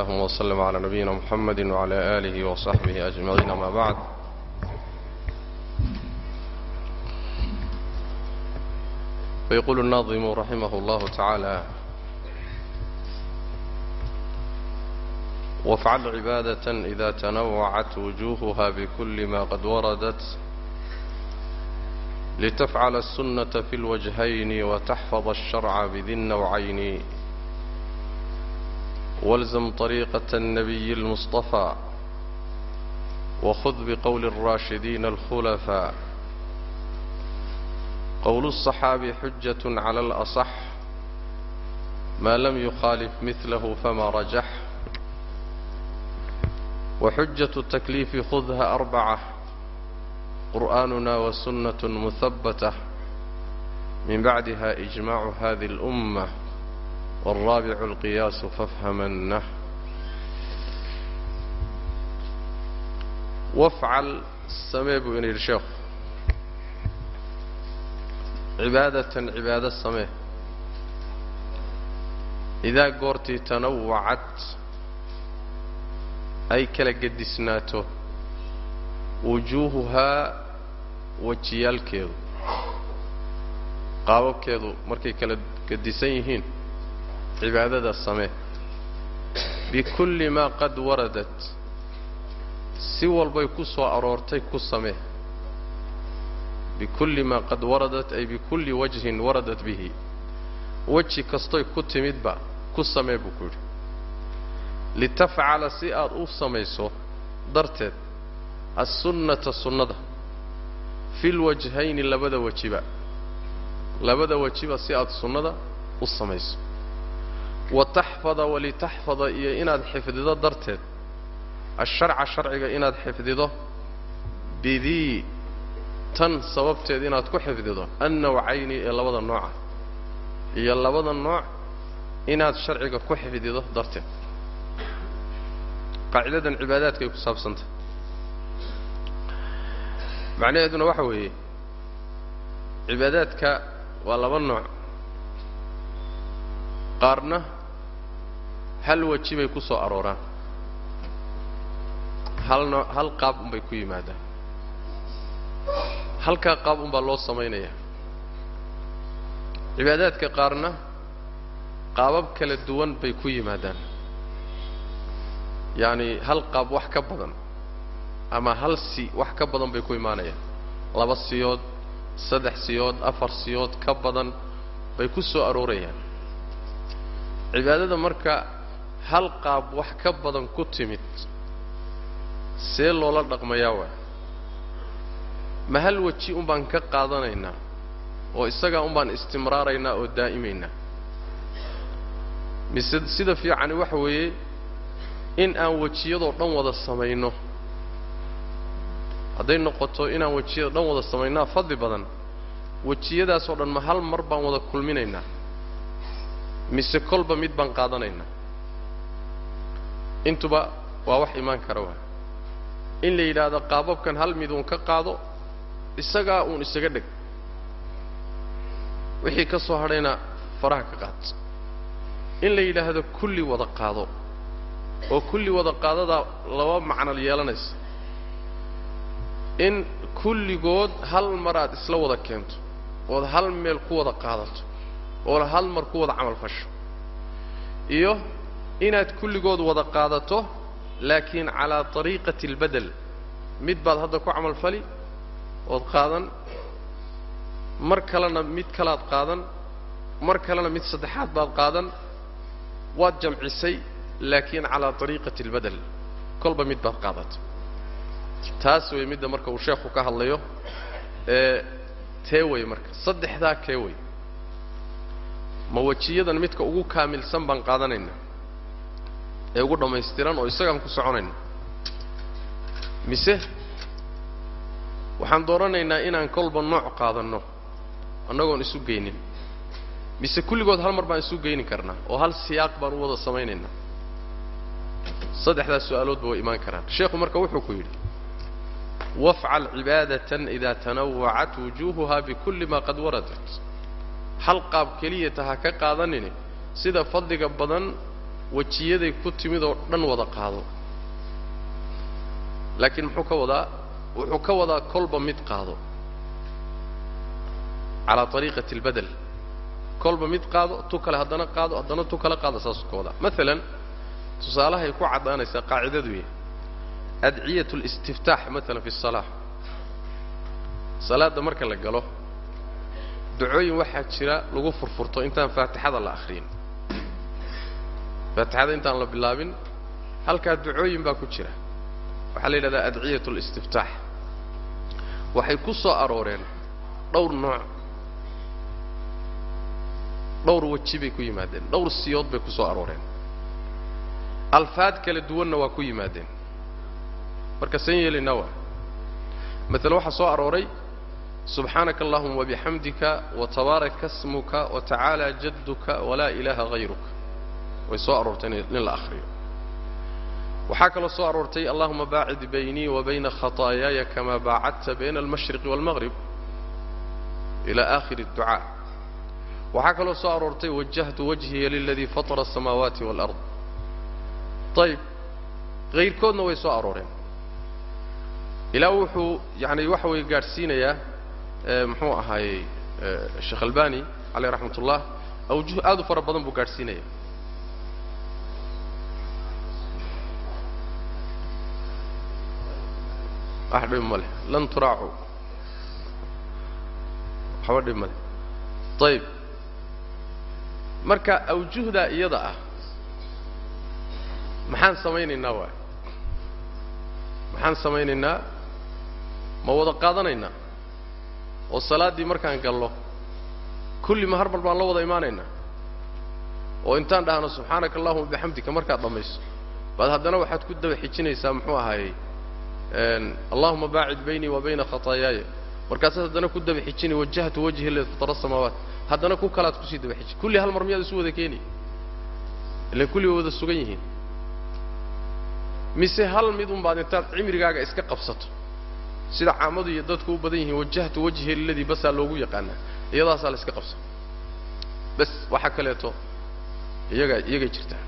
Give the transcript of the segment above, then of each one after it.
اللهم وسلم على نبينا محمد وعلى آله وصحبه أجمعين ما بعد فيقول الناظم رحمه الله تعالى وافعل عبادة إذا تنوعت وجوهها بكل ما قد وردت لتفعل السنة في الوجهين وتحفظ الشرع بذي النوعين والزم طريقة النبي المصطفى وخذ بقول الراشدين الخلفاء قول الصحابي حجة على الأصح ما لم يخالف مثله فما رجح وحجة التكليف خذها أربعة قرآننا وسنة مثبتة من بعدها إجماع هذه الأمة والرابع القياس فافهمنه وافعل samee buu ina yidhi sheekhu cibaadatan cibaado samee idaa goortii tanawacad ay kala gedisnaato wujuuhuhaa wajiyaalkeedu qaababkeedu markay kala gedisan yihiin cibaadada samee bikulli maa qad waradat si walbay ku soo aroortay ku samee bikulli maa qad waradat ay bikulli wajhin waradat bihi weji kastoy ku timidba ku samee buu ku yidhi litafcala si aad u samayso darteed assunnata sunnada fi lwajhayni labada wejiba labada wejiba si aad sunnada u samayso wa taxfada walitaxfada iyo inaad xifdido darteed asharca sharciga inaad xifdido bidii tan sababteed inaad ku xifdido annawcayni ee labada nooca iyo labada nooc inaad sharciga ku xifdido darteed qaacidadan cibaadaadkay ku saabsantah macnaheeduna waxa weeye cibaadaadka waa laba nooc qaarna hal weji bay ku soo arooraan. Hal noo hal qaab unbay ku yimaadaan. Halkaa qaab unbaa loo samaynayaa cibaadaadka qaarna qaabab kala duwan bay ku yimaadaan. Yacani hal qaab wax ka badan ama hal si wax ka badan bay ku imaanayaan. Laba siyood saddex siyood afar siyood ka badan bay ku soo aroorayaan. Cibaadada marka hal qaab wax ka badan ku timid see loola dhaqmayaa waay ma hal weji un baan ka qaadanaynaa oo isagaa un baan istimraaraynaa oo daa'imaynaa? Mise sida fiicani waxa weeye in aan wejiyadoo dhan wada samayno. Hadday noqoto inaan wejiyada dhan wada samaynaa fadli badan wejiyadaasoo dhan ma hal mar baan wada kulminaynaa? Mise kolba mid baan qaadanaynaa intuba waa wax imaan kara waa in la yidhaahdo qaababkan hal mid uun ka qaado isagaa uun isaga dheg. Wixii ka soo hadhayna faraha ka qaad. In la yidhaahdo kulli wada qaado oo kulli wada qaadadaa laba macnal yeelanaysa. In kulligood hal mar aad isla wada keento ood hal meel ku wada qaadato ood hal mar ku wada camal fasho. Iyo inaad kulligood wada qaadato laakiin calaa طariiqati اlbadel mid baad hadda ku camal fali ood qaadan mar kalena mid kalaad qaadan mar kalena mid saddexaad baad qaadan waad jamcisay laakiin calaa طariiqati اlbadel kolba mid baad qaadata taas wey midda marka uu sheekhu ka hadlayo ee tee wey marka saddexdaa kee wey ma wejiyadan midka ugu kaamilsan baan qaadanaynaa ee ugu dhammaystiran oo isagaan ku soconayna mise waxaan dooranaynaa inaan kolba nooc qaadanno annagoon isu geynin. Mise kulligood hal mar baan isu geyni karnaa oo hal siyaaq baan u wada samaynaynaa? Saddexdaas su'aaloodba way imaan karaan. Sheekhu marka wuxuu ku yidhi wafcal cibaadatan idaa tanawacat wujuuhuha bikulli maa qad waradat. Hal qaab keliyata ha ka qaadanini sida fadliga badan wejiyaday ku timid oo dhan wada qaado laakiin muxuu ka wadaa wuxuu ka wadaa kolba mid qaado calaa ariiqati albadel kolba mid qaado tu kale haddana qaado haddana tu kale qaado saasuu ka wadaa maalan tusaalahay ku caddaanaysaa qaacidadu yahay adciyat اlistiftaax maalan fi الsalaa salaadda marka la galo ducooyin waxaa jira lagu furfurto intaan faatixada la akhriyin faatixada intaan la bilaabin halkaa ducooyin baa ku jira. Waxaa la yidhahdaa adciyat اlistiftaax waxay ku soo arooreen dhowr nooc. Dhowr weji bay ku yimaadeen dhowr siyood bay ku soo arooreen. Alfaad kala duwanna waa ku yimaadeen. Marka san yeelaynaa waa waxaa soo arooray subxaanaka allahuma wabixamdika watabaaraka smuka watacaala jadduka walaa ilaaha hayruka way soo aroortay nin la akhriyo. Waxaa kaloo soo aroortay allahuma baacid baynii wa bayna khataayaaya kama baacadta bayna almashriqi waalmaghrib ila aakhiri اdducaa waxaa kaloo soo aroortay wajahtu wajhiya liladii fatara asamaawaati waalard ayib hayrkoodna way soo arooreen. Ilaa wuxuu yani waxa way gaadhsiinayaa muxuu ahaayey sheekh albani caleyh raxmat ullah awjuh aad u fara badan buu gaadhsiinaya wax dhib ma leh lan turaacu? Waxba dhib ma leh ayib marka awjuhdaa iyada ah maxaan samaynaynaa waay? Maxaan samaynaynaa? Ma wada qaadanaynaa? Oo salaaddii markaan gallo kulli ma har mar baan la wada imaanaynaa? Oo intaan dhahno subxaanaka allahuma bixamdika markaad dhammayso baad haddana waxaad ku daba xijinaysaa muxuu ahaayey allahuma baacid baynii wa bayna khataayaaya markaasaad haddana ku daba xijini wajahtu wajhi ladi fatara samaawaat. Haddana ku kalaad ku sii daba xijin. Kulli hal mar miyaad isu wada keeni? Ilan kulli way wada sugan yihiin. Mise hal mid un baad intaad cimrigaaga iska qabsato? Sida caamadu iyo dadku u badan yihiin wajahtu wajhi liladii basaa loogu yaqaanaa. Iyadaasaa la iska qabsan bas waxa kaleeto iyagaa iyagay jirtaa.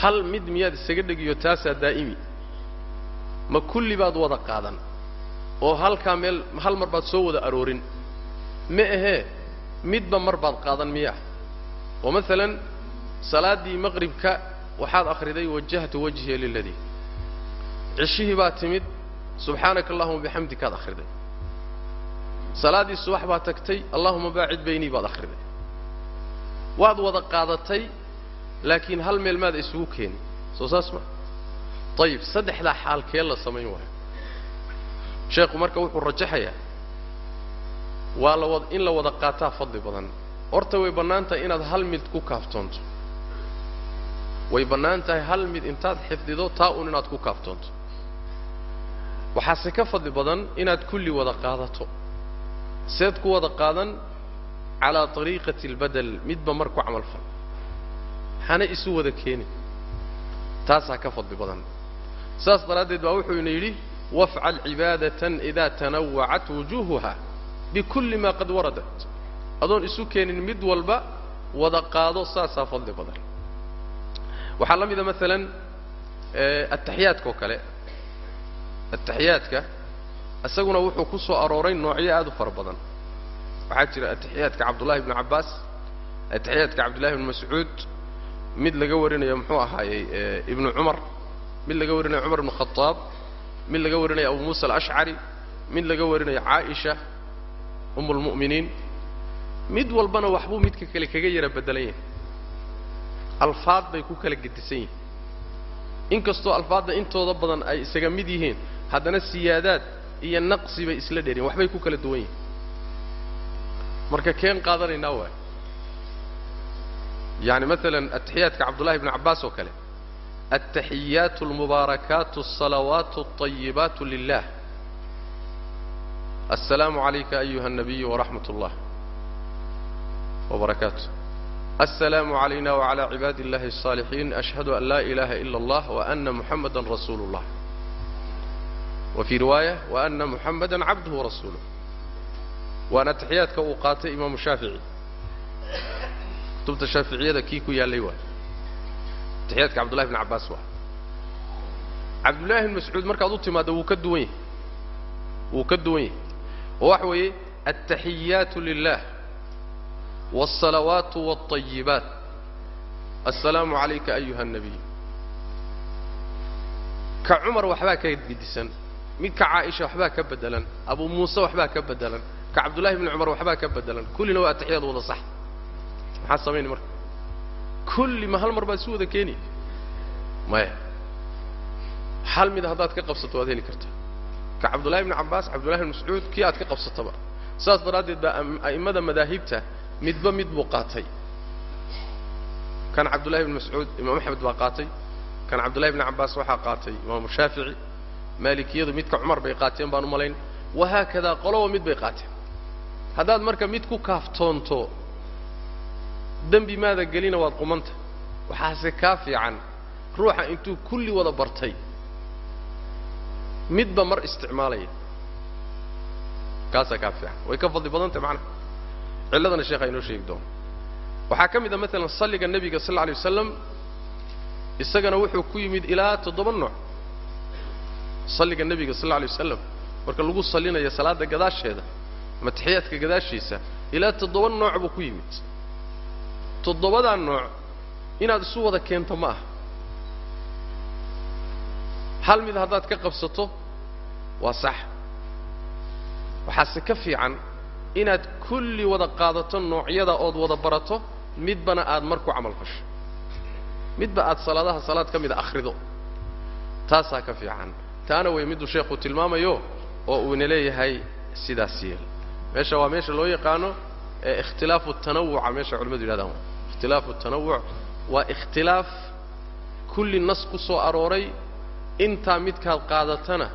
Hal mid miyaad isaga dhegiyo taasaa daa'imi ma kulli baad wada qaadan. Oo halkaa meel hal mar baad soo wada aroorin. Ma ahee midba mar baad qaadan miyaa? Oo maalan salaaddii maqribka waxaad akhriday wajahtu wajhiya liladii cishihii baad timid subxaanaka allahuma bixamdikaad akhriday. Salaaddii subax baad tagtay allahuma baacid baynii baad akhriday. Waad wada qaadatay laakiin hal meel maada isugu keeni soo saas ma ayib saddexdaa xaalkee la samayn waayo. Sheekhu marka wuxuu rajaxayaa waa la wad in la wada qaataa fadli badan. Horta way bannaan inaad hal mid ku kaaftoonto. Way bannaan hal mid intaad xifdido taa un inaad ku kaaftoonto. Waxaase ka fadli badan inaad kulli wada qaadato. Seed ku wada qaadan calaa طariiqati اlbadel midba mar camal fal. Hana isu wada keeni taasaa ka fadli badan saas daraaddeed baa wuxuu ina yidhi wafcal cibaadatan idaa tanawacat wujuuhuha bikulli ma qad waradat. Adoon isu keenin mid walba wada qaado saasaa fadli badan. Waxaa la mida maalan ataxiyaadka oo kale. Ataxiyaadka isaguna wuxuu ku soo arooray noocyo aad u fara badan. Waxaa jira ataxiyaadka cabdullahi ibnu cabbaas ataxiyaadka cabdullahi ibnu mascuud mid laga warinayo muxuu ahaayey ibnu cumar mid laga warinayo cumar ibnu khadaab mid laga warinayo abu muusa alashcari mid laga warinayo caaisha um mid walbana waxbuu midka kale kaga yara bedelan yahay alfaad bay ku kala gedisan yihiin. Inkastoo alfaadda intooda badan ay isaga mid yihiin haddana siyaadaad iyo naqsi bay isla dheeriin waxbay ku kala duwan yihiin. Marka keen qaadanaynaa waay. Yani maalan ataxiyaadka cabdullahi ibnu cabbaas oo kale altaxiyaatu almubaarakaatu alsalawaatu alطayibaatu lilah السلام عليك أيها النبي ورحمة الله وبركاته السلام علينا وعلى عباد الله الصالحين أشهد أن لا إله إلا الله وأن محمدا رسول الله وفي رواية وأن محمدا عبده ورسوله وأنا تحياتك أوقات إمام الشافعي كتبت الشافعية كيكو يا ليوان atixiyaadka cabdullahi bn cabbaas waa cabdullaahi bn mascuud markaad u timaaddo wuu ka duwan yahay wuu ka duwan yahay oo waxa weeye altaxiyaatu lilah wاlsalawaatu wاlطayibaat assalaamu calayka ayuha الnabiy ka cumar waxbaa ka gedisan midka caaisha waxbaa ka bedelan abu muuse waxbaa ka bedelan ka cabdullahi bni cumar waxbaa ka bedelan kullina waa ataxiyaad wada sax maxaad samayni marka Kulli ma hal mar baad isu wada keeni? Maya. Hal mid haddaad ka qabsato waad heli kartaa. Ka cabdullahi bni cabbaas cabdullahi bni mascuud kii aad ka qabsataba. Saas daraaddeed baa a'immada madaahibta midba mid buu qaatay. Kan cabdullahi bni mascuud imaam axmed baa qaatay. Kan cabdullahi bni cabbaas waxaa qaatay imaamu shaafici. Maalikiyadu midka cumar bay qaateen baan u malayn wahaakadaa qoloba mid bay qaateen. Haddaad marka mid ku kaaftoonto dembi maada gelina waad qumanta. Waxaase kaa fiican ruuxa intuu kulli wada bartay. Midba mar isticmaalaya. Kaasaa kaa fiican. Way ka fadli badantay macnaha cilladana sheekha inoo sheegi doono waxaa ka mid a maalan salliga nebiga sal alla alay wasalam isagana wuxuu ku yimid ilaa toddoba nooc. Salliga nebiga sal alla alay wasalam marka lagu sallinayo salaadda gadaasheeda ama taxiyaadka gadaashiisa ilaa toddoba nooc buu ku yimid toddobadaa nooc inaad isu wada keento ma aha. Hal mid haddaad ka qabsato waa sax. Waxaase ka fiican inaad kulli wada qaadato noocyada ood wada barato midbana aad mar ku camal fasho. Midba aad salaadaha salaad ka mida akhrido. Taasaa ka fiican. Taana way miduu sheekhu tilmaamayo oo uuna leeyahay sidaas yeel. Meesha waa meesha loo yaqaano ee ikhtilaafu tanawuca meesha culimadu yidhahdaan ikhtilaafu tanawuc waa ikhtilaaf kulli nas ku soo arooray intaa midkaad qaadatana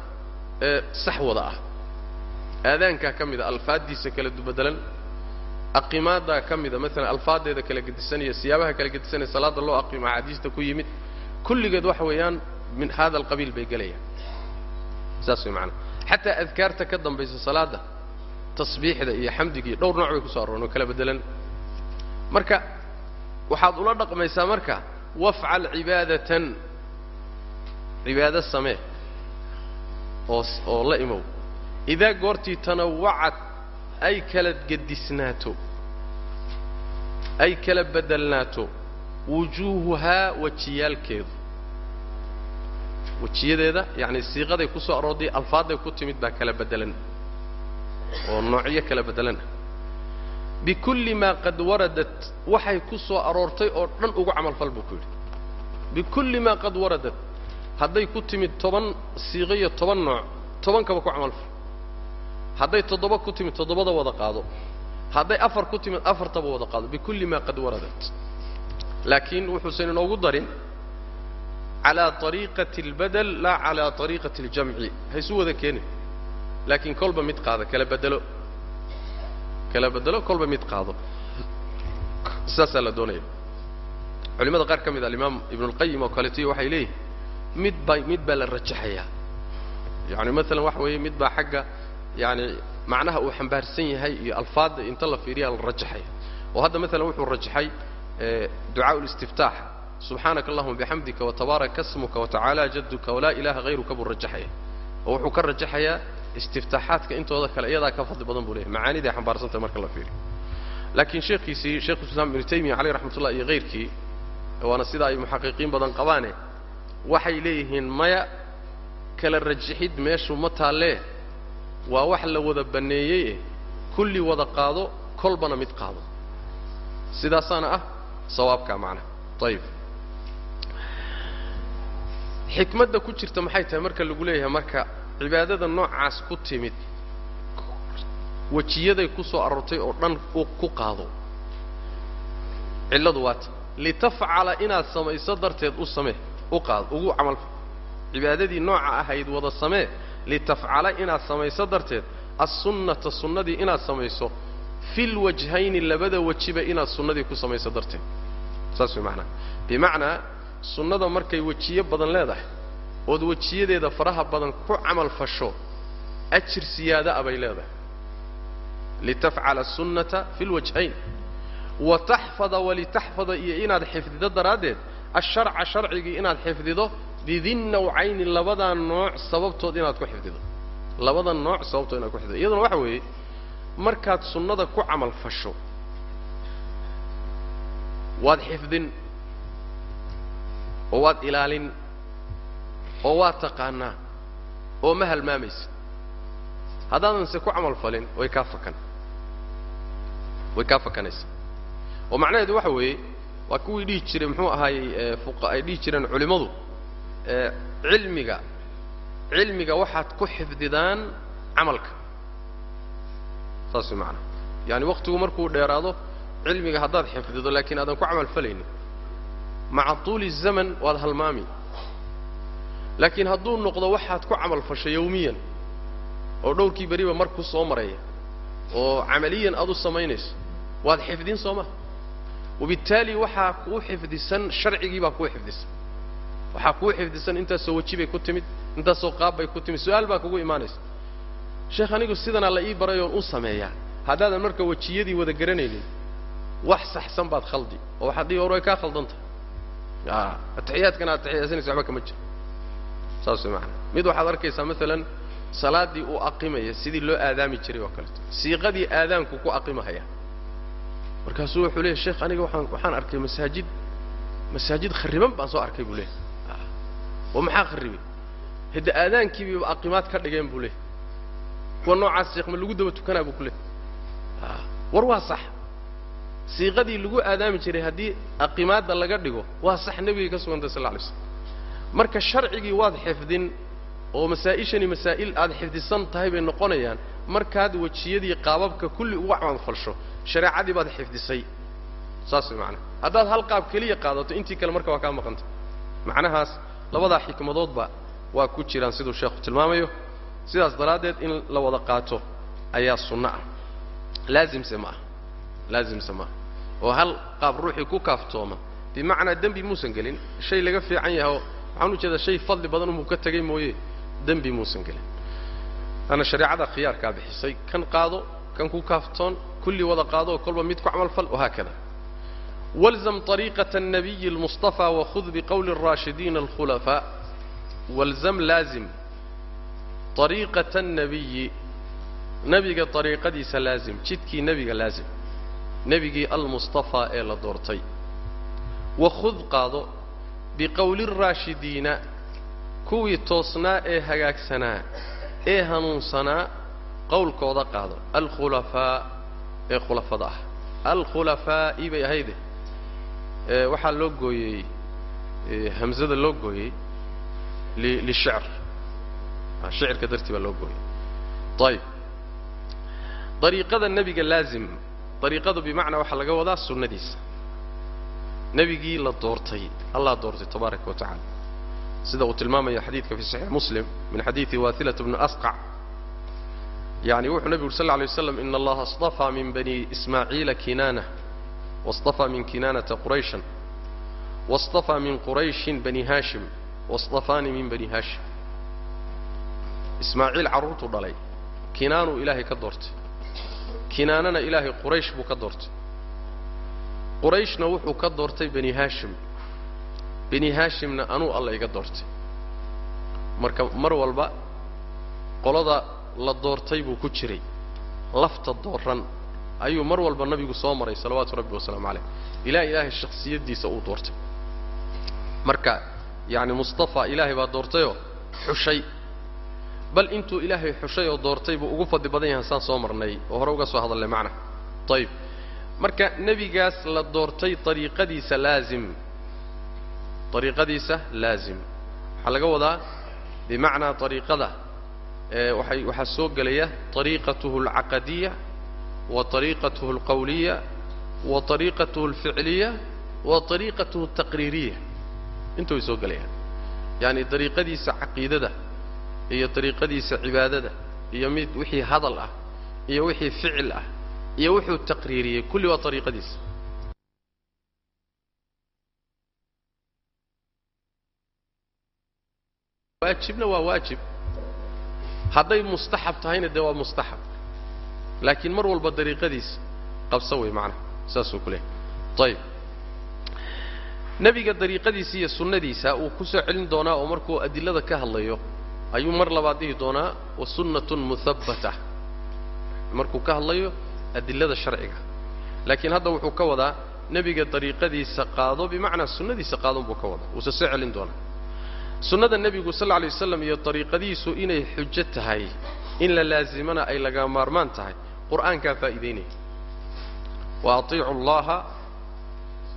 ee sax wada ah aadaankaa ka mida alfaaddiisa kala dubedelan aqimaaddaa ka mida maalan alfaaddeeda kala gedisan iyo siyaabaha kala gedisan ee salaadda loo aqimo axaadiista ku yimid kulligeed waxa weeyaan min hada alqabiil bay gelayaan saas way macanaa xataa adkaarta ka dambaysa salaadda tasbiixda iyo xamdiga iyo dhowr nooc bay kuso arooreen oo kala bedelan marka waxaad ula dhaqmaysaa marka wafcal cibaadatan cibaado samee oo oo la imow. Idaa goortii tanawacad ay kala gedisnaato ay kala bedelnaato wujuuhuhaa wajiyaalkeedu. Wejiyadeeda yacni siiqaday ku soo aroorday alfaadday ku timid baa kala bedelan oo noocyo kala bedelan. ah bikulli maa qad waradat. Waxay ku soo aroortay oo dhan ugu camalfal buu ku yidhi. Bikulli maa qad waradat. Hadday ku timid toban siiqo iyo toban nooc tobankaba ku camalfal hadday toddoba ku timid toddobada wada qaado. Hadday afar ku timid afartaba wada qaado. Bikulli maa qad waradat. Laakiin wuxuusan inoogu darin calaa ariiqati اlbadel laa calaa ariiqati اljamci ha isu wada keenin. Laakiin kolba mid qaada kala bedelo kala bedelo kolba mid qaado. Saasaa la doonaya culimada qaar ka mid ah, a alimaam ibnulqayim oo kaleeto waxay leeyihiin mid mid baa la rajaxayaa yani maalan waxa weeye mid baa xagga yani macnaha uu xambaarsan yahay iyo alfaadda inta la fiiriyaa la rajaxaya. Oo hadda maalan wuxuu rajaxay ducaau listiftaax subxaanaka allahuma bixamdika watabaaraka smuka watacaala jadduka walaa ilaaha hayruka buu rajaxaya. Oo wuxuu ka rajaxayaa istiftaaxaadka intooda kale iyadaa ka fadli badan buu leeyahy macaaniday xambaarsantahay marka la fiiriyo. Laakiin sheekhiisii sheekhu islaam ibnu taymiya caleyh raxmat ullah iyo hayrkii waana sida ay muxaqiqiin badan qabaane waxay leeyihiin maya kala rajixid meeshu ma taallee waa wax la wada banneeyey kulli wada qaado kolbana mid qaado. Sidaasaana ah sawaabkaa macnaha ayib xikmadda ku jirta maxay tahay marka lagu leeyahay marka cibaadada noocaas ku timid wejiyaday ku soo aroortay oo dhan ku qaado. Cilladu waata litafcala inaad samayso darteed u samee u qaado ugu camal. Cibaadadii nooca ahayd wada samee litafcala inaad samayso darteed assunnata sunnadii inaad samayso fil wajhayni labada wejiba inaad sunnadii ku samayso darteed. Saas way macnaha bimacnaa sunnada markay wejiyo badan leedahay ood wejiyadeeda faraha badan ku camal fasho ajir siyaada'a bay leedahay. Litafcala sunnata fi lwajhayn wa taxfada walitaxfada iyo inaad xifdido daraaddeed asharca sharcigii inaad xifdido bidin nawcayni labadaa nooc sababtood inaad ku xifdido. Labada nooc sababtood inaad ku xifdido. Iyaduna waxa weeye markaad sunnada ku camal fasho waad xifdin oo waad ilaalin oo waad taqaanaa oo ma halmaamaysa haddaadanse ku camal falin way kaa fakan. Way kaa fakanaysaa oo macnaheedu waxa weeye waa kuwii dhihi jiray muxuu ahaayey ay dhihi jireen culimmadu cilmiga cilmiga waxaad ku xifdidaan camalka. Saas way yaani waktigu markuu dheeraado cilmiga haddaad xifdido laakiin aadan ku camal falaynin. Maca tuuli zaman waad halmaami laakiin hadduu noqdo waxaad ku camal fasho yawmiyan oo dhowrkii beriba mar ku soo maraya oo camaliyan aad u samaynayso waad xifdin soo maha wabittaali waxaa kuu xifdisan sharcigii baa kuu xifdisan. Waxaa kuu xifdisan intaasoo weji bay ku timid intaasoo qaab bay ku timid su'aal baa kugu imaanaysa. Sheekh anigu sidanaa la ii baray oon u sameeyaa haddaadan marka wejiyadii wada garanaynin wax saxsan baad khaldi oo waxaad dhihi war way kaa a atixiyaadkana aad taxiyaasanaysa waxba kama jiro saas way macanaa mid waxaad arkaysaa maalan salaaddii uu aqimaya sidii loo aadaami jiray oo kaleeto. Siiqadii aadaanku ku aqimahaya. Markaasuu wuxuu leeyahy sheekh aniga waxaan waxaan arkay masaajid masaajid khariban baan soo arkay buu leeyahy oo maxaa kharibay hidda aadaankiibiiba aqimaad ka dhigeen buu leeyahy kuwa noocaas sheekh ma lagu daba tukanaa buu ku leeyahy war waa sax. Siiqadii lagu aadaami jiray haddii aqimaadda laga dhigo waa sax nebigay ka sugantay sal lla alay slam marka sharcigii waad xifdin oo masaa'ishani masaa'il aad xifdisan tahay bay noqonayaan markaad wejiyadii qaababka kulli uga camalfalsho shareecadii baad xifdisay. Saas way macanaha haddaad hal qaab keliya qaadato intii kale marka waa kaa maqanta. Macnahaas labadaa xikmadoodba waa ku jiraan siduu sheekhu tilmaamayo. Sidaas daraaddeed in la wada qaato ayaa sunno ah. Laazimse ma aha laazimse maaha oo hal qaab ruuxii ku kaaftooma bimacnaa dembi muusan gelin shay laga fiican yahay oo waxaan u jeedaa shay fadli badan unbuu ka tegay mooye dembi muusan gelin ana shareecada khiyaarkaa bixisay kan qaado kan ku kaaftoon kulli wada qaado oo kolba mid ku camal fal wahaakada walzam طariiqaة الnabiyi اlmuصطafى wakhud biqowli الraashidiina اlkhulafaa walzam laazim طariiqaة الnabiyi nebiga طariiqadiisa laazim jidkii nebiga laazim nebigii almuصطafaa ee la doortay wakhud qaado biqowli الraashidiina kuwii toosnaa ee hagaagsanaa ee hanuunsanaa qowlkooda qaado alkhulafaa ee khulafada ah alkhulafaa'i bay ahayde waxaa loo gooyey hamzada loo gooyey lishicr shicirka dartii baa loo gooyey ayib dariiqada nebiga laazim dariiqadu bimacnaa waxaa laga wadaa sunnadiisa nebigii la doortay allah doortay tabaaraka wa tacala sida uu tilmaamayo xadiidka fi saxiix muslim min xadiidi wahilat bni asqac yani wuxuu nebigu uri sal lla lay waslam ina allaha اصطafaa min bani ismaaciila kinaana واصطafaa min kinaanata qurayshan واصطafaa min qurayshin bani haashim واصطafaanii min bani haashim ismaaciil carruurtuu dhalay kinaanuu ilaahay ka doortay kinaanana ilaahay quraysh buu ka doortay qurayshna wuxuu ka doortay bani haashim bani haashimna anuu alla iga doortay. Marka mar walba qolada la doortay buu ku jiray. Lafta dooran ayuu mar walba nabigu soo maray salawaatu rabbi wasalaamu calayh. Ilaa ilaahay shakhsiyaddiisa uu doortay. Marka yacni mustafa ilaahay baa doortayoo xushay. Bal intuu ilaahay xushay oo doortay buu ugu fadli badan yahay saan soo marnay. Oo hore uga soo hadallay macnaha ayib marka nebigaas la doortay ariiqadiisa laazim. Ariiqadiisa laazim. Waxaa laga wadaa bimacnaa ariiqada ewaxay waxaa soo gelaya ariiqatuhu alcaqadiya wa ariiqatuhu alqawliya wa ariiqatuhu alficliya wa ariiqatuhu altaqriiriya inta soo gelayaan. Yacani dariiqadiisa caqiidada iyo dariiqadiisa cibaadada iyo mid wixii hadal ah iyo wixii ficil ah iyo wuxuu taqriiriyey kulli waa ariiqadiisa waajibna waa waajib. Hadday mustaxab tahayna dee waa mustaxab. Laakiin mar walba dariiqadiisa qabsa wey macnaha saasuu ku leehay ayib nebiga dariiqadiisa iyo sunnadiisa uu ku soo celin doonaa oo markuu adilada ka hadlayo ayuu mar labaad dhihi doonaa wa sunnatun muhabbata markuu ka hadlayo adilada sharciga. Laakiin hadda wuxuu ka wadaa nebiga dariiqadiisa qaado bimacnaa sunnadiisa qaadon buu ka wadaa. Wuuse soo celin doonaa. Sunnada nebigu sal lla lay iyo dariiqadiisu inay xujo tahay in la laasimana ay laga maarmaan tahay qur'aankaa faa'iidaynaya wa atiicu allaha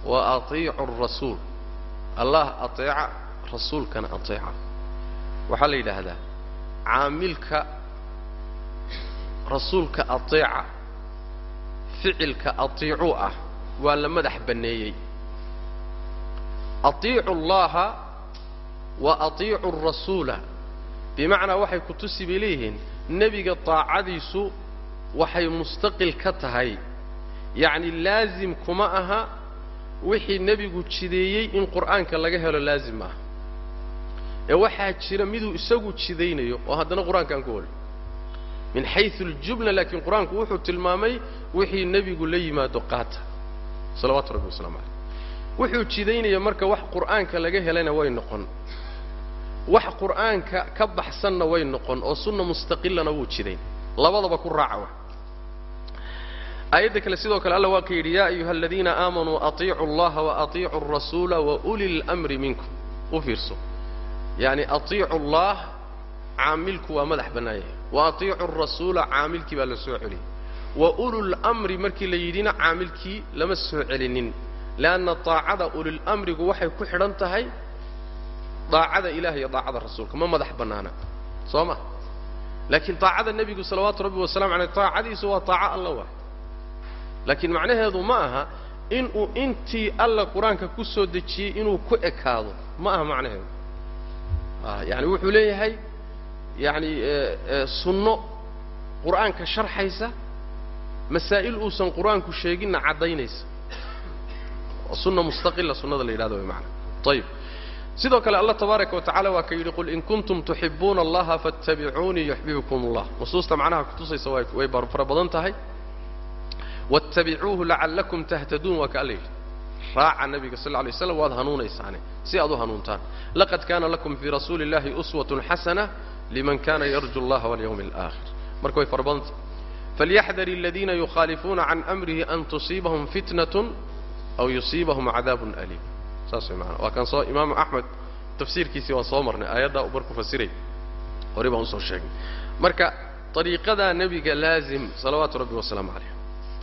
wa atiicu arasuul allah ateeca rasuulkana ateeca. Waxaa la yidhaahdaa caamilka rasuulka ateeca ficilka atiicuu ah waa la madax banneeyey. Atiicu allaha wa atiicu arasuula bimacnaa waxay ku tusi bay leeyihiin nebiga taacadiisu waxay mustaqil ka tahay. Yacni laasim kuma aha wixii nebigu jideeyey in qur'aanka laga helo laazim maaha ee waxaa jira miduu isagu jidaynayo oo haddana qur'aanka aan ku olin min xayu aljumla laakiin qur'aanku wuxuu tilmaamay wixii nebigu la yimaado qaata. Salawaatu rabbi waslamu caleyh wuxuu jidaynaya marka wax qur'aanka laga helayna way noqon. Wax qur'aanka ka baxsanna way noqon oo sunna mustaqilana wuu jidayn. Labadaba ku raaca aayadda kale sidoo kale alla waa ka yidhi yaa ayuha aladiina aamanuu atiicu allaha wa atiicu arasuula wa uli lmri minkum. U fiirso. Yacni atiicu allah caamilku waa madax bannaan yahay wa atiicu arasuula caamilkii baa la soo celiyey wa ululmri markii la yidhina caamilkii lama soo celinin leanna daacada ulilmrigu waxay ku xidhan tahay daacada ilaah iyo daacada rasuulka ma madax bannaana soo ma laakiin daacada nebigu salawaatu rabbi wasalamu aleyh daacadiisu waa daaco alla waay laakiin macnaheedu ma aha inuu intii alla qur'aanka ku soo dejiyey inuu ku ekaado ma aha macnaheedu yani wuxuu leeyahay yacni e, e, sunno qur'aanka sharxaysa masaa'il uusan qur'aanku sheeginna caddaynaysa. Sunna mustaqila sunnada la yidhahdo way maanaa ayib sidoo kale allah tabaaraka wa tacala waa ka yidhi qul in kuntum tuxibuuna allaha faatabicuunii yuxbibukum allah. Nusuusta macnaha kutusaysa way fara badan tahay. Wattabicuuhu lacallakum tahtaduun waa ka alla yidhi. Raaca nabiga sal lla lay waad hanuunaysaane si aad u hanuuntaan. Laqad kaana lakum fii rasuuli illahi uswatun xasana liman kana yarju اllaha walyawmi اlآakhir marka way fara badan tahay falyaxdar aladiina yukhaalifuuna can amrihi an tusiibahum fitnat aw yusiibahum cadaabun aliim saas way maanaa waa kan soo imaamu axmed tafsiirkiisii waan soo marnay aayaddaa uu markuu fasiray horey baan usoo sheegnay marka ariiqadaa nebiga laazim salawaatu rabbi wasalaamu calayh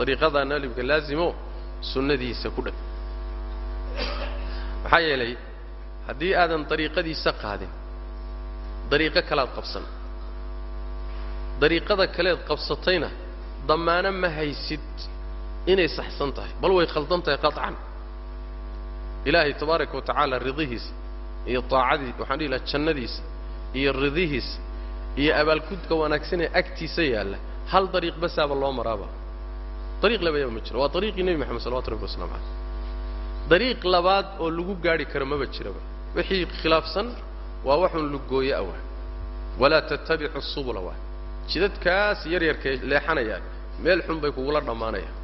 ariiqadaa nebiga laazimo sunnadiisa ku dheg maxaa yeelay haddii aadan dariiqadiisa qaadin dariiqo kalaad qabsan. Dariiqada kaleed qabsatayna dammaano ma haysid inay saxsan tahay bal way khaldan tahay qaطcan ilaahay tabaaraka wa tacaala ridihiisa iyo taacadii waxaan dhihi laha jannadiisa iyo ridihiisa iyo abaalgudka wanaagsan ee agtiisa yaalla hal dariiq basaaba loo maraaba? Dariiq labayaba ma jiro waa dariiqii nebi moxamed salawatu rabbi waslamu caleyh dariiq labaad oo lagu gaadhi karo maba jiraba wixii khilaafsan waa waxun lugooye ah walaa tattabicu subula waa jidadkaas yaryarkay leexanayaan meel xun bay kugula dhammaanayaan.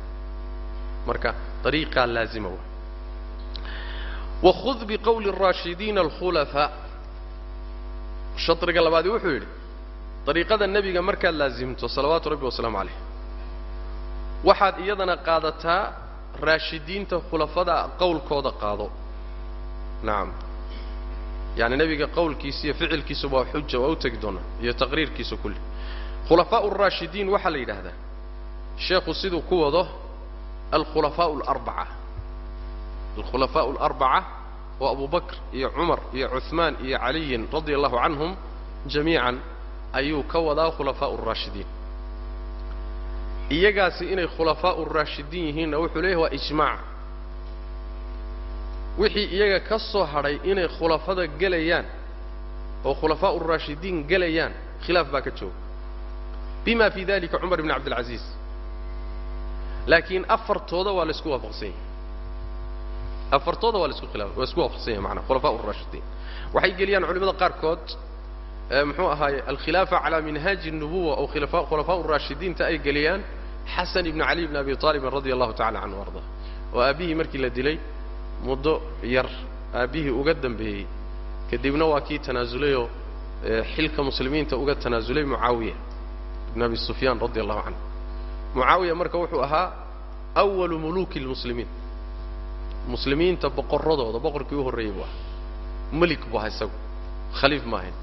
Marka dariiqaa laazima waa wakhud biqowli araashidiina alkhulafaa shadriga labaadi wuxuu yidhi dariiqada nebiga markaad laasimto salawaatu rabbi wasalaamu calayh waxaad iyadana qaadataa raashidiinta khulafada qowlkooda qaado. Nacam yani nebiga qowlkiisa iyo ficilkiisuba waa xuja waa u tegi doonaa iyo taqriirkiisa kulli. Khulafaau araashidiin waxaa la yidhaahdaa sheekhu siduu ku wado alkhulafaau alarbaca alkhulafaau alarbaca oo abu iyo cumar iyo cuhmaan iyo caliyin radia allahu canhum jamiican ayuu ka wadaa khulafaau araashidiin iyagaasi inay khulafaau raashidiin yihiinna wuxuu leeyahy waa ijmaac wixii iyaga ka soo hadhay inay khulafada gelayaan oo khulafaau raashidiin gelayaan khilaaf baa ka jooga. Bima fi dalika cumar ibn cabdilcaziiz laakiin afartooda waa la isku waafaqsan yahay. Afartooda waa la isku khilaa waa isku waafaqsan yahay maanaa khulafaau raashidiin waxay geliyaan culimada qaarkood muxuu ahaaye alkhilaafa calaa minhaaji الnubuwa oo khulafaau raashidiinta ay geliyaan xasan ibn cali bn abi aalibin radia allahu tacala canhu arda oo aabbihii markii la dilay muddo yar aabbihii uga dambeeyey kadibna waa kii tanaazulayoo xilka muslimiinta uga tanaasulay mucaawiya ibn abi sufyaan radi allahu canhu. Mucaawiya marka wuxuu ahaa awalu muluuki lmuslimiin muslimiinta boqorradooda boqorkii u horreeyey buu ahaa. Melik buu ahaa isagu khaliif ma ahayn.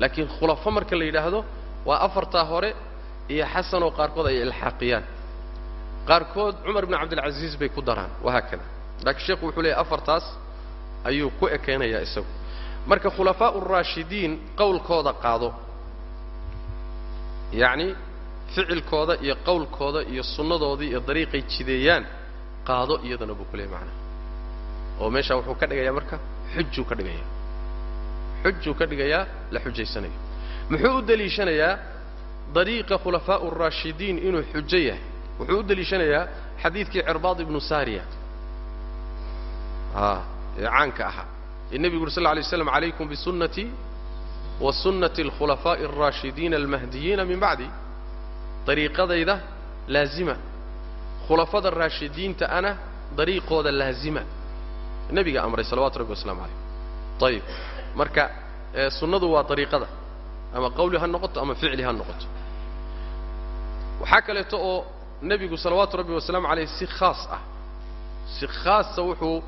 Laakiin khulafo marka la yidhaahdo waa afartaa hore iyo xasanoo qaarkood ay ilxaaqiyaan. Qaarkood cumar bn cabdilcasiis bay ku daraan wahaakada laakiin sheekhu wuxuu leeyahy afartaas ayuu ku ekaynayaa isagu. Marka khulafaa'u raashidiin qowlkooda qaado yacni ficilkooda iyo qowlkooda iyo sunnadoodii iyo dariiqay jideeyaan qaado iyadana buu ku leeyahy macnaha oo meeshaa wuxuu ka dhigayaa marka? Xujuu ka dhigayaa. Xujuu ka dhigayaa la xujaysanayo muxuu u deliishanayaa dariiqa khulafaa'u raashidiin inuu xujo yahay? Wuxuu u deliishanayaa xadiidkii cirbaad ibnu saariya ee caanka ahaa ee nebigu uri lla lay slam calaykum bisunnatii wa sunnati alkhulafaa'i alraashidiina almahdiyiina min bacdi dariiqadayda laazima. Khulafada raashidiinta ana dariiqooda laazima. Nebiga amray salawatu rabbi waslamu calayh ayib marka sunnadu waa dariiqada. Ama qawli ha noqoto ama ficli ha noqoto. Waxaa kaleeto oo nebigu salawaatu rabbi wasalaamu calayh si khaas ah. Si khaasa wuxuu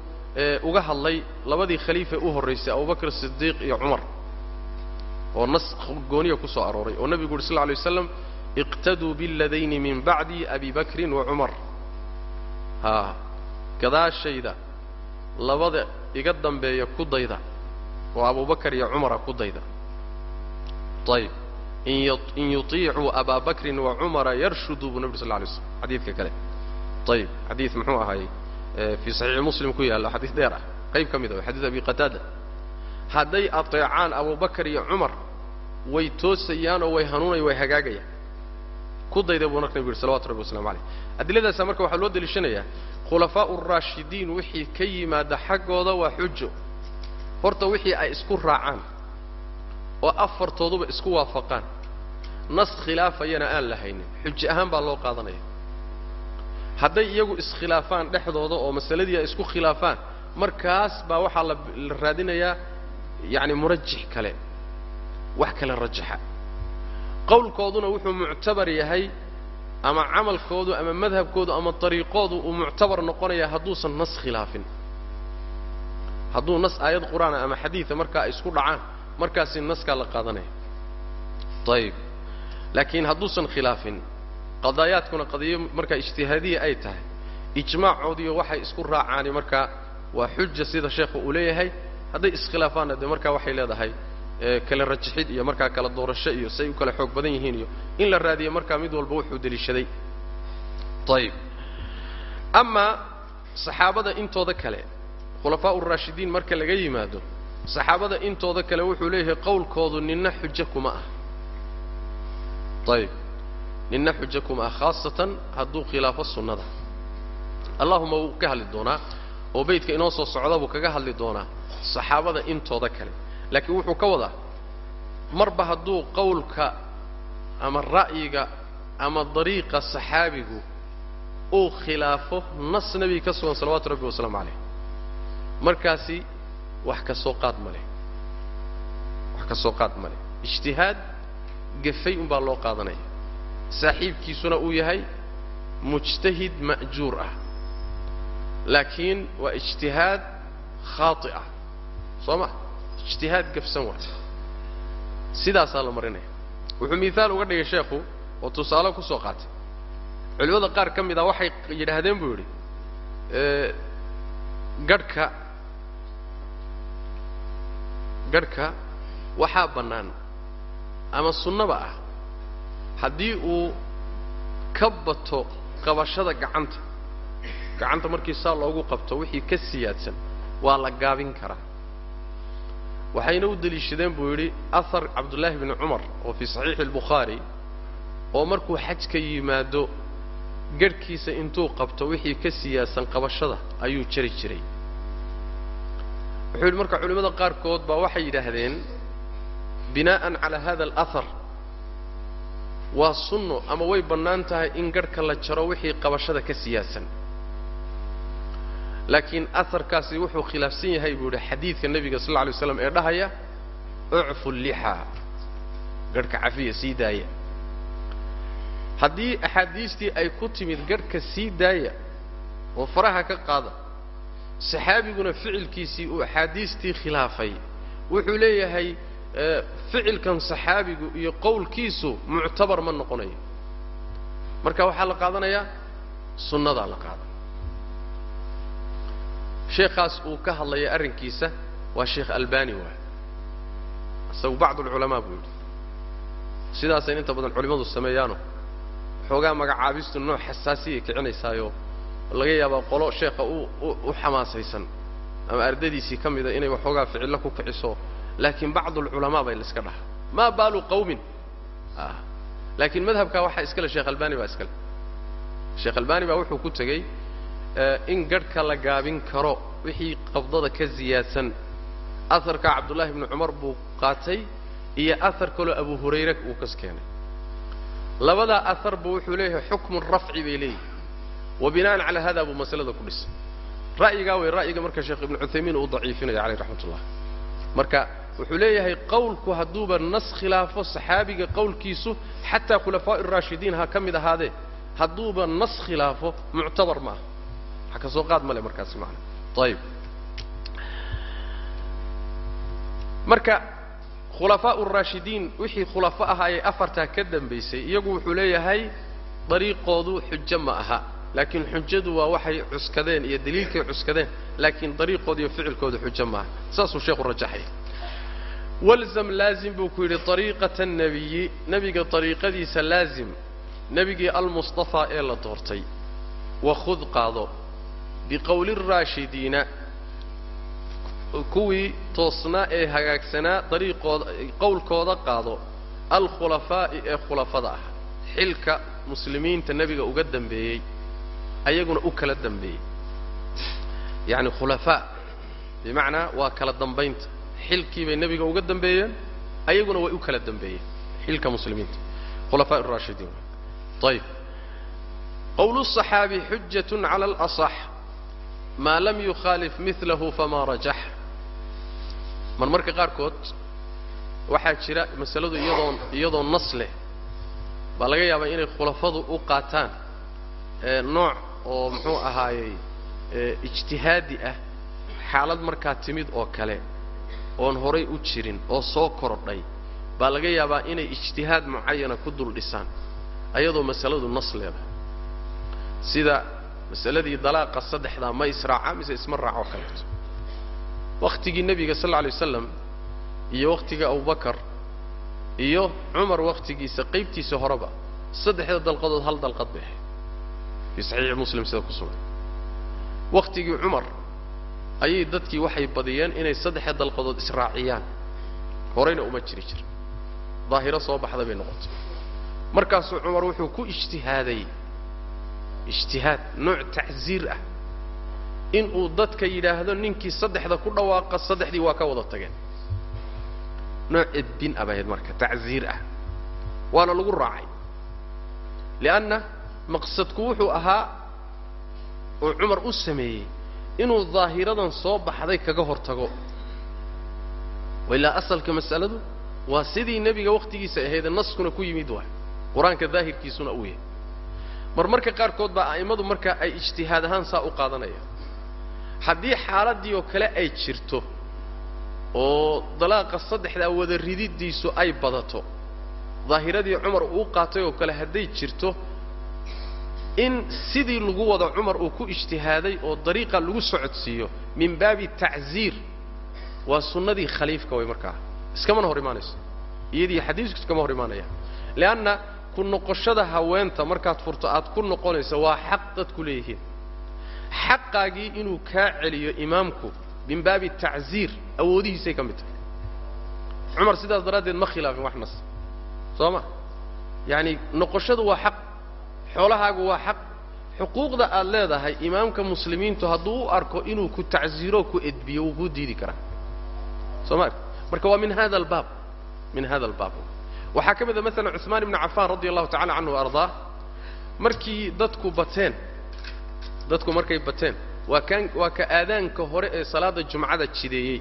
uga hadlay labadii khaliifa u horraysay abubakr sidiiq iyo cumar oo nas gooniya ku soo arooray oo nebigu uhi sal lla lay iqtaduu biladayni min bacdi abi bakrin wa cumar. Haa gadaashayda labada iga dambeeya ku dayda oo abubakar iyo cumara ku dayda. Ayib in yutiicuu abaa bakrin wa cumara yarshuduu buu nebi sal lla alay slam xadiidka kale. Ayib xadiid muxuu ahaayey fii saxiixi muslim ku yaalla xadiis dheer ah. Qayb ka mid a xadiis abi qataada. Hadday ateecaan abubakar iyo cumar way toosayaan oo way hanuunaya way hagaagayaan. Ku dayda buu marka nebigu salawatu rabbi waslamu calayh. Adiladaasa marka waxaa loo deliishanayaa khulafaa'u raashidiin wixii ka yimaada xaggooda waa xujo. Horta wixii ay isku raacaan oo afartooduba isku waafaqaan. Nas khilaafayana aan la haynin xujo ahaan baa loo qaadanaya hadday iyagu iskhilaafaan dhexdooda oo masaladii ay isku khilaafaan markaas baa waxaa la raadinayaa yacni murajix kale wax kale rajaxa. Qowlkooduna wuxuu muctabar yahay ama camalkoodu ama madhabkoodu ama dariiqoodu uu muctabar noqonayaa hadduusan nas khilaafin. Hadduu nas aayad qur'aana ama xadiida markaa isku dhacaan markaasi naskaa la qaadanaya. Ayib laakiin hadduusan khilaafin qadaayaadkuna qadiyo markaa ijtihaadiya ay tahay. Ijmaacoodiiyo waxay isku raacaani markaa waa xuja sida sheekhu uu leeyahay. Hadday iskhilaafaanna dee markaa waxay leedahay kala rajixid iyo markaa kala doorasho iyo say u kala xoog badan yihiin iyo in la raadiyo markaa mid walba wuxuu deliishaday. Ayib amaa saxaabada intooda kale khulafaa'u raashidiin marka laga yimaado saxaabada intooda kale wuxuu leeyahay qowlkoodu ninna xujo kuma ah. Ayib ninna xujo kuma ah khaasatan hadduu khilaafo sunnada allahuma wuu ka hadli doonaa oo beydka inoo soo socda buu kaga hadli doonaa saxaabada intooda kale laakiin wuxuu ka wadaa marba hadduu qowlka ama ra'yiga ama dariiqa saxaabigu uu khilaafo nas nebiga ka sugan salawaatu rabbi wasalaamu calayh markaasi wax ka soo qaad ma wax ka soo qaad ma leh ijtihaad gafay unbaa loo qaadanaya saaxiibkiisuna uu yahay mujtahid ma'juur ah. Laakiin waa ijtihaad khaati ah. Soo ma? Ijtihaad gafsan waay sidaasaa la marinaya. Wuxuu miaal uga dhigay sheekhu oo tusaale ku soo qaatay. Culimmada qaar ka mid a waxay yidhaahdeen buu yidhi garhka garhka waxaa bannaan ama sunnaba ah haddii uu ka bato qabashada gacanta gacanta markii saa loogu qabto wixii ka siyaadsan waa la gaabin karaa. Waxayna u deliishadeen buu yidhi ahar cabdullaahi bni cumar oo fii saxiixi albukhaari oo markuu xajka yimaado garhkiisa intuu qabto wixii ka siyaadsan qabashada ayuu jari jiray. Wuxuu yidhi marka culimmada qaarkood baa waxay yidhaahdeen binaa'an calaa hada alahar waa sunno ama way bannaan tahay in garhka la jaro wixii qabashada ka siyaadsan laakiin aharkaasi wuxuu khilaafsan yahay buu yidhi xadiidka nebiga sal alla lay ee dhahaya ucfu llixaa garhka cafiya sii daaya. Haddii axaadiistii ay ku timid garhka sii daaya oo faraha ka qaada saxaabiguna ficilkiisii uu axaadiistii khilaafay. Wuxuu leeyahay ficilkan saxaabigu iyo qowlkiisu muctabar ma noqonayo. Marka waxaa la qaadanayaa sunnadaa la qaada sheekhaas uu ka hadlaya arrinkiisa waa sheekh albani waay isagu bacd alculamaa buu yidhi. Sidaasay inta badan culimmadu sameeyaano. Waxoogaa magacaabistu nooc xasaasiyay kicinaysaayo laga yaabaa qolo sheekha u u xamaasaysan. Ama ardadiisii ka mida inay waxoogaa ficillo ku kiciso laakiin bacdu alculamaa bay la iska dhaha. Maa baalu qawmin? Laakiin madhabkaa waxaa iskale sheekh albani baa iskale. Sheekh albani baa wuxuu ku tegey in garhka la gaabin karo wixii qabdada ka ziyaadsan. Aharka cabdullaahi bni cumar buu qaatay iyo ahar kaloo abu hurayre uu kas keenay labadaa aharba wuxuu leeyahay xukmu rafci bay leeyihi wa bina'an calaa hada buu masalada ku dhisay. Ra'yigaa wey ra'yiga marka sheekh ibnu cuthaymiin uu daciifinaya caleyh raxmat ullah marka wuxuu leeyahay qawlku hadduuba nas khilaafo saxaabiga qawlkiisu xataa khulafaa'i raashidiin ha ka mid ahaadee hadduuba nas khilaafo muctabar ma aha. Ka soo qaad male markaasi macana ayib marka khulafaa'u raashidiin wixii khulafo ahaayee afartaa ka dambaysay iyagu wuxuu leeyahay dariiqoodu xujo ma aha laakiin xujadu waa waxay cuskadeen iyo daliilkay cuskadeen laakiin dariiqooda iyo ficilkooda xujo maaha saasuu sheekhu rajaxaya walzam laazim buu ku yidhi ariiqata annebiyi nebiga ariiqadiisa laazim nebigii almustafaa ee la doortay. Wakhud qaado biqowli araashidiina kuwii toosnaa ee hagaagsanaa dariiqooda qowlkooda qaado alkhulafaa'i ee khulafada ah. Xilka muslimiinta nebiga uga dambeeyey ayaguna u kala dambeeyey. Yacni khulafaa bimacnaa waa kala dambaynta xilkii bay nebiga uga dambeeyeen ayaguna way u kala dambeeyeen xilka muslimiinta khulafaa raashidiin ayib qowlu الصaxaabi xujat cala اlaصx maa lam yukhaalif milahu fama rajax mar marka qaarkood waxaa jira masaladu iyadoon iyadoo nas leh baa laga yaabaa inay khulafadu u qaataan nooc oo muxuu ahaayey ijtihaadi ah xaalad markaa timid oo kale oon horay u jirin oo soo kordhay baa laga yaabaa inay ijtihaad mucayana ku dul dhisaan ayadoo masaladu nas leedahay. Sida masaladii dalaaqa saddexdaa ma israaca mise isma raac oo kaleeto wakhtigii nebiga sal alla alay wasalam iyo wakhtiga abubakar iyo cumar wakhtigiisa qaybtiisa horeba saddexda dalqadood hal dalqad bay ahayd. Fii saxiixi muslim sida ku sugan. Wakhtigii cumar ayay dadkii waxay badiyeen inay saddexda dalqadood israaciyaan. Horayna uma jiri jirin daahiro soo baxda bay noqotay. Markaasuu cumar wuxuu ku ijtihaaday. Ijtihaad nooc tacsiir ah. Inuu dadka yidhaahdo ninkii saddexda ku dhawaaqa saddexdii waa ka wada tageen. Nooc edbin a bahayd marka tacsiir ah. Waana lagu raacay. Lianna maqsadku wuxuu ahaa oo cumar u sameeyey inuu daahiradan soo baxday kaga hor tago ilaa asalka mas'aladu waa sidii nebiga wakhtigiisa ahaydee naskuna ku yimid waay. Qur'aanka daahirkiisuna uu yahay mar marka qaarkood baa a'immadu marka ay ijtihaad ahaan saa u qaadanayaan. Haddii xaaladdii oo kale ay jirto oo dalaaqa saddexdaa wada rididdiisu ay badato daahiradii cumar uu qaatay oo kale hadday jirto in sidii lagu wado cumar uu ku ijtihaaday oo dariiqa lagu socodsiiyo min baabi tacsiir waa sunnadii khaliifka way markaa iskamana hor imaanayso. Iyadii xadiisku iskama hor imaanaya. Leanna ku noqoshada haweenta markaad furto aad ku noqonayso waa xaq dadku leeyihiin. Xaqaagii inuu kaa celiyo imaamku min baabi tacsiir awoodihiisay ka mid tahay. Cumar sidaas daraaddeed ma khilaafin wax nas. Soo ma? Yacani noqoshadu waa xaq xoolahaagu waa xaq. Xuquuqda aad leedahay imaamka muslimiintu hadduu u arko inuu ku tacsiiro ku edbiyo wuu kuu diidi karaa. Soo ma marka waa min hada albaab min hada albaab. Waxaa ka mid a maala cuثmaan ibnu cafaan radi allahu tacala canhu ardaa markii dadku bateen dadku markay bateen waa kaan waa ka aadaanka hore ee salaada jumcada jideeyey.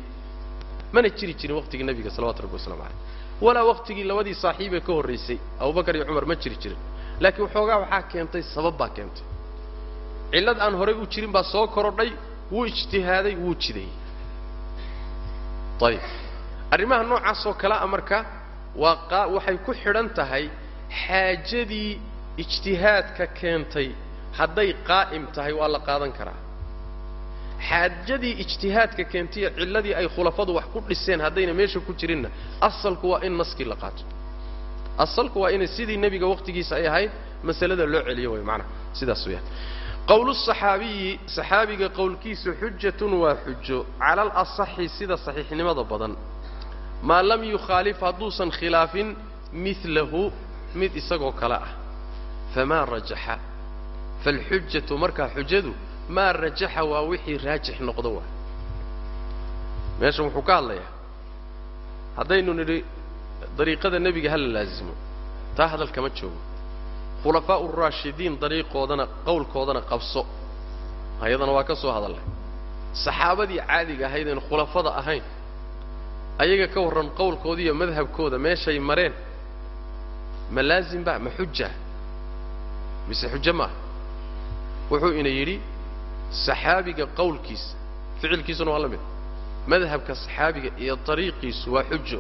Mana jiri jirin waqtigii nebiga salawatu rabbi waslamu caleyh walaa waqtigii labadii saaxiibee ka horraysay abubakar iyo cumar ma jiri jirin laakiin waxoogaa waxaa keentay sabab baa keentay. Cillad aan horay u jirin baa soo korodhay wuu ijtihaaday wuu jideeyey ayib arrimaha noocaasoo a marka waa waxay ku xidhan tahay xaajadii ijtihaadka keentay. Hadday qaa'im tahay waa la qaadan karaa. Xaajadii ijtihaadka keentaiyo cilladii ay khulafadu wax ku dhiseen haddayna meesha ku jirinna asalku waa in naskii la qaato asalku waa inay sidii nebiga waqtigiisa ay ahayd masalada loo celiyo way macnaha sidaas weyaan qowlu saxaabiyi saxaabiga qowlkiisu xujatun waa xujo cala alasaxi sida saxiixnimada badan. Maa lam yukhaalif hadduusan khilaafin milahu mid isagoo kale ah. Famaa rajaxa faalxujatu markaa xujadu maa rajaxa waa wixii raajix noqdo waa. Meeshan wuxuu ka hadlayaa. Haddaynu nidhi dariiqada nebiga ha la laasimo taa hadal kama joogo. Khulafaa'u raashidiin dariiqoodana qowlkoodana qabso. Ayadana waa ka soo hadallay. Saxaabadii caadiga ahayd een khulafada ahayn ayaga ka warran qowlkooda iyo madhabkooda meeshay mareen. Ma laazim ba ma xuja mise xujo maaha wuxuu ina yidhi saxaabiga qowlkiisa ficilkiisuna waa la mid. Madhabka saxaabiga iyo dariiqiisu waa xujo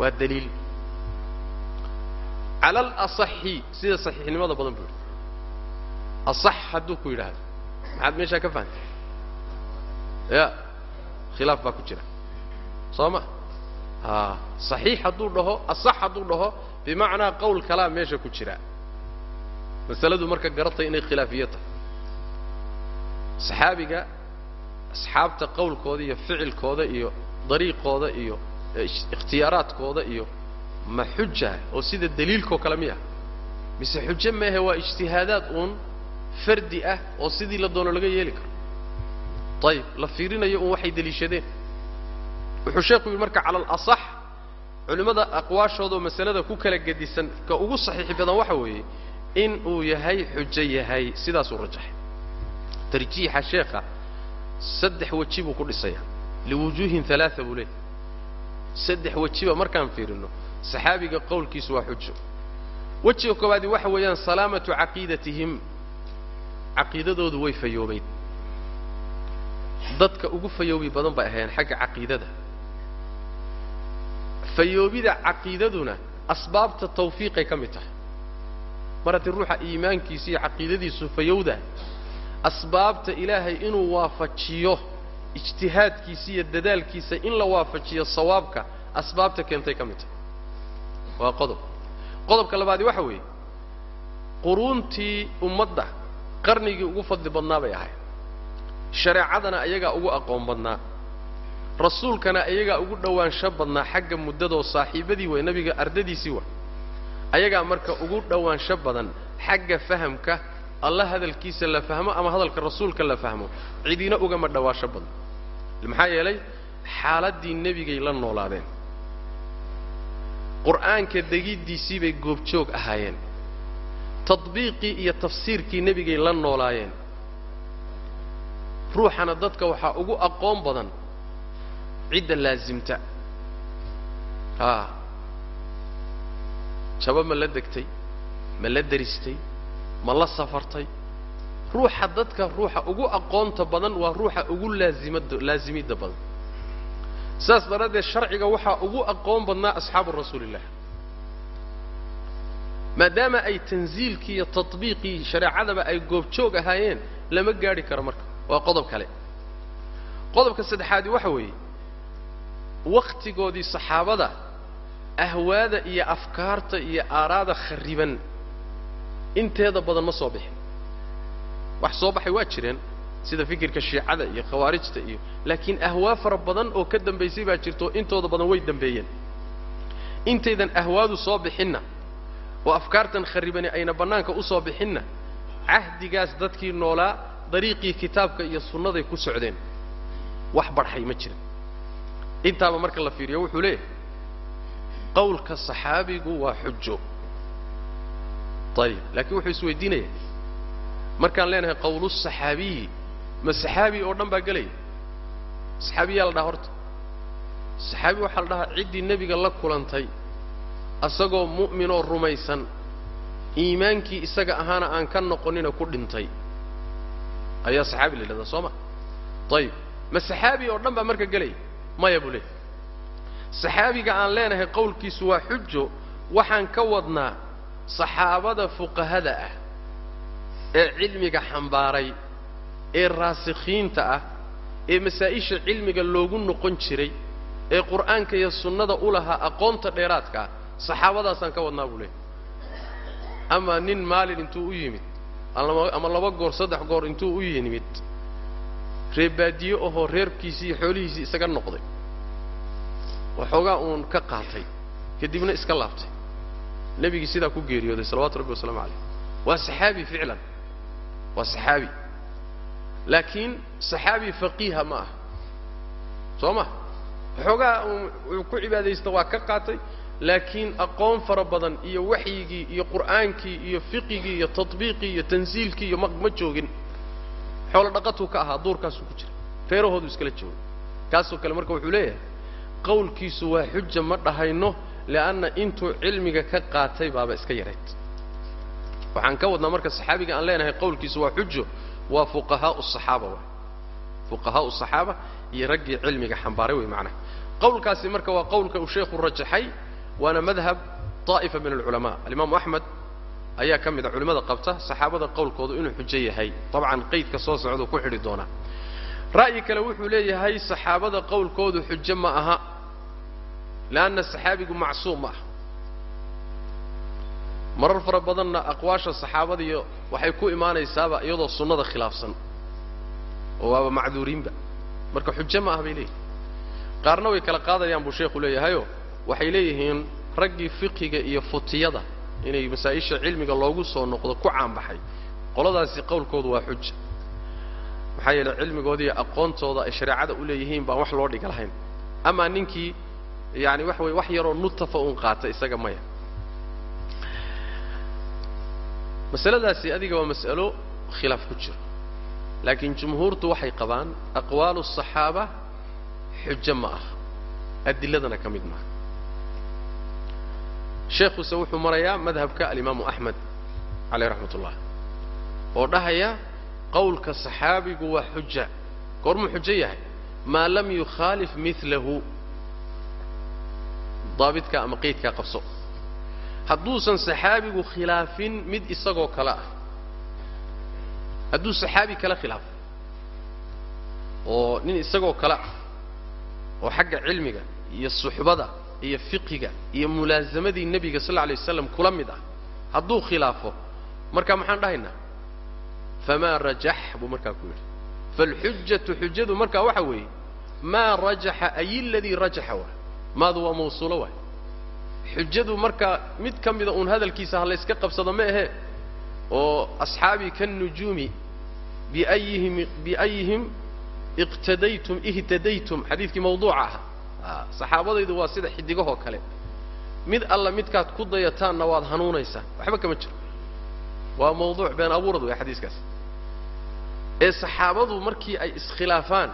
waa daliil. Cala alasaxi sida saxiixnimada badan buu yidhi. Asax hadduu ku yidhaahdo. Maxaad meeshaa ka fahantay ya khilaaf baa ku jira. Soo ma? A saxiix hadduu dhaho asax hadduu dhaho bimacnaa qowl kalaa meesha ku jira. Masaladu marka garatay inay khilaafiyo tahay. Saxaabiga asxaabta qowlkooda iyo ficilkooda iyo dariiqooda iyo ikhtiyaaraadkooda iyo ma xuja oo sida daliilkoo kale miya. Mise xujo maahe waa ijtihaadaad uun fardi ah oo sidii la doono laga yeeli karo. Ayib la fiirinayo uun waxay deliishadeen wuxuu sheekhu yidhi marka cala alasax culimmada aqwaashoodaoo masalada ku kala gedisan ka ugu saxiix badan waxa weeye in uu yahay xujo yahay. Sidaasuu rajaxay. Tarjiixa sheekha saddex weji buu ku dhisaya. Liwujuuhin alaaa buu leeyahy saddex wejiba markaan fiirino saxaabiga qowlkiisu waa xujo. Wejiga koowaadi waxa weeyaan salaamatu caqiidatihim caqiidadoodu way fayoobayd. Dadka ugu fayoobi badan bay ahaayeen xagga caqiidada. Fayoobida caqiidaduna asbaabta tawfiiqay ka mid tahay. Mar haddii ruuxa iimaankiisa iyo caqiidadiisu fayowda asbaabta ilaahay inuu waafajiyo ijtihaadkiisa iyo dadaalkiisa in la waafajiyo sawaabka asbaabta keentay ka mid. Tahay waa qodob. Qodobka labaadi waxa weeye quruuntii ummadda qarnigii ugu fadli badnaa bay ahayd shareecadana ayagaa ugu aqoon badnaa. Rasuulkana ayagaa ugu dhowaansho badnaa xagga muddadoo saaxiibadii way nebiga ardadiisii way. Ayagaa marka ugu dhowaansho badan xagga fahamka alla hadalkiisa la fahmo ama hadalka rasuulka la fahmo cidina ugama dhawaasho badan. Maxaa yeelay xaaladdii nebigay la noolaadeen. Qur'aanka degiddiisii bay goobjoog ahaayeen. Tadbiiqii iyo tafsiirkii nebigay la noolaayeen. Ruuxana dadka waxaa ugu aqoon badan cidda laasimta a jaba ma la degtay ma la deristay ma la safartay. Ruuxa dadka ruuxa ugu aqoonta badan waa ruuxa ugu laazimada laasimidda badan. Saas daraaddeed sharciga waxaa ugu aqoon badnaa asxaabu rasuulillah. Maadaama ay tanziilkii iyo tatbiiqii shareecadaba ay goobjoog ahaayeen lama gaadhi karo marka. Waa qodob kale. Qodobka saddexaadi waxa weeye wakhtigoodii saxaabada ahwaada iyo afkaarta iyo aaraada khariban inteeda badan ma soo bixin. Wax soo baxay waa jireen sida fikirka shiicada iyo khawaarijta iyo laakiin ahwaa fara badan oo ka dambaysay baa jirto intooda badan way dambeeyeen. Intaydan ahwaadu soo bixinna oo afkaartan kharibani ayna bannaanka u soo bixinna cahdigaas dadkii noolaa dariiqii kitaabka iyo sunnaday ku socdeen. Wax barxay ma jirin. Intaaba marka la fiiriyo wuxuu leeyahay qowlka saxaabigu waa xujo ayib laakiin wuxuu isweydiinaya markaan leenahay qawlu saxaabiyi ma saxaabi oo dhan baa gelaya saxaabiyaa la dhaha horta. Saxaabi waxaa la dhahaa ciddii nebiga la kulantay asagoo mu'minoo rumaysan iimaankii isaga ahaana aan ka noqonina ku dhintay. Ayaa saxaabi la yidhahdaa soo ma? Ayib ma saxaabi oo dhan baa marka gelaya maya buu leeyahy saxaabiga aan leenahay qowlkiisu waa xujo waxaan ka wadnaa saxaabada fuqahada ah ee cilmiga xambaaray ee raasikhiinta ah ee masaa'isha cilmiga loogu noqon jiray ee qur'aanka iyo sunnada u lahaa aqoonta dheeraadka ah saxaabadaasaan ka wadnaa buu leeyahy ama nin maalin intuu u yimid ama laba goor saddex goor intuu u yimid reebaadiye ahoo reerkiisii iyo xoolihiisii isaga noqday. Waxoogaa uun ka qaatay kadibna iska laabtay nebigii sidaa ku geeriyooday salawatu rabbi wasalaamu calayh waa saxaabi ficlan. Waa saxaabi. Laakiin saxaabi faqiiha ma ah soo ma? Waxoogaa uu ku cibaadaysta waa ka qaatay laakiin aqoon fara badan iyo waxyigii iyo qur'aankii iyo fiqigii iyo tatbiiqii iyo tansiilkii iyo ma joogin. Xoolo dhaqatuu ka ahaa duurkaasuu ku jira reerahoodu iskala jooga kaasoo kale marka wuxuu leeyahay qawlkiisu waa xuja ma dhahayno li'anna intuu cilmiga ka qaatay baaba iska yarayd waxaan ka wadnaa marka saxaabiga aan leenahay qawlkiisu waa xujo waa fuqahaau saxaaba waay fuqahaau saxaaba iyo raggii cilmiga xambaaray wey macnaha qawlkaasi marka waa qawlka uu sheekhu rajaxay waana madhab daa'ifa min alculamaa alimaamu axmed ayaa ka mid a culimmada qabta saxaabada qowlkoodu inuu xujo yahay dabcan qaydka soo socduu ku xidhi doonaa ra'yi kale wuxuu leeyahay saxaabada qowlkoodu xujo ma aha leanna saxaabigu macsuum ma aha marar fara badanna aqwaasha saxaabadiiyo waxay ku imaanaysaaba iyadoo sunnada khilaafsan oo waaba macduuriinba marka xujo ma ah bay leeyihiin qaarna way kala qaadayaan buu sheekhu leeyahayo waxay leeyihiin raggii fiqiga iyo futiyada inay masaa-isha cilmiga loogu soo noqdo ku caanbaxay qoladaasi qowlkoodu waa xuja maxaa yeeley cilmigooda iyo aqoontooda ay shareecada u leeyihiin baan wax loo dhiga lahayn amaa ninkii yaani waxa weye wax yaroo nutafa uun qaata isaga maya masaladaasi adiga waa mas'alo khilaaf ku jiro laakiin jumhuurtu waxay qabaan aqwaalu الصaxaaba xujo ma aha adiladana ka mid maaha sheekhuse wuxuu marayaa madhabka alimaamu axmed caleyh raxmat ullah oo dhahaya qowlka saxaabigu waa xuja goormuu xujo yahay maa lam yukhaalif milahu daabidka ama qeydkaa qabso. Hadduusan saxaabigu khilaafin mid isagoo kale ah. Hadduu saxaabi kale khilaafo oo nin isagoo kale ah oo xagga cilmiga iyo suxbada iyo fiqiga iyo mulaasamadii nebiga sal lla alay waslam kula mid ah hadduu khilaafo marka maxaan dhahaynaa famaa rajax buu markaa ku yidhi. Faalxujatu xujadu markaa waxa weeye maa rajaxa ay aladii rajaxa waay maadu waa mawsuulo waay. Xujadu markaa mid ka mida uun hadalkiisa ha qabsado ma ahe oo asxaabii kannujuumi biayihim biayihim iqtadaytum ihtadaytum xadiidkii mawduuca ahaa saxaabadaydu waa sida xidigahoo kale. Mid alla midkaad ku dayataanna waad hanuunaysaan waxba kama jiro. Waa mawduuc been abuurad wey xadiiskaas. Ee saxaabadu markii ay iskhilaafaan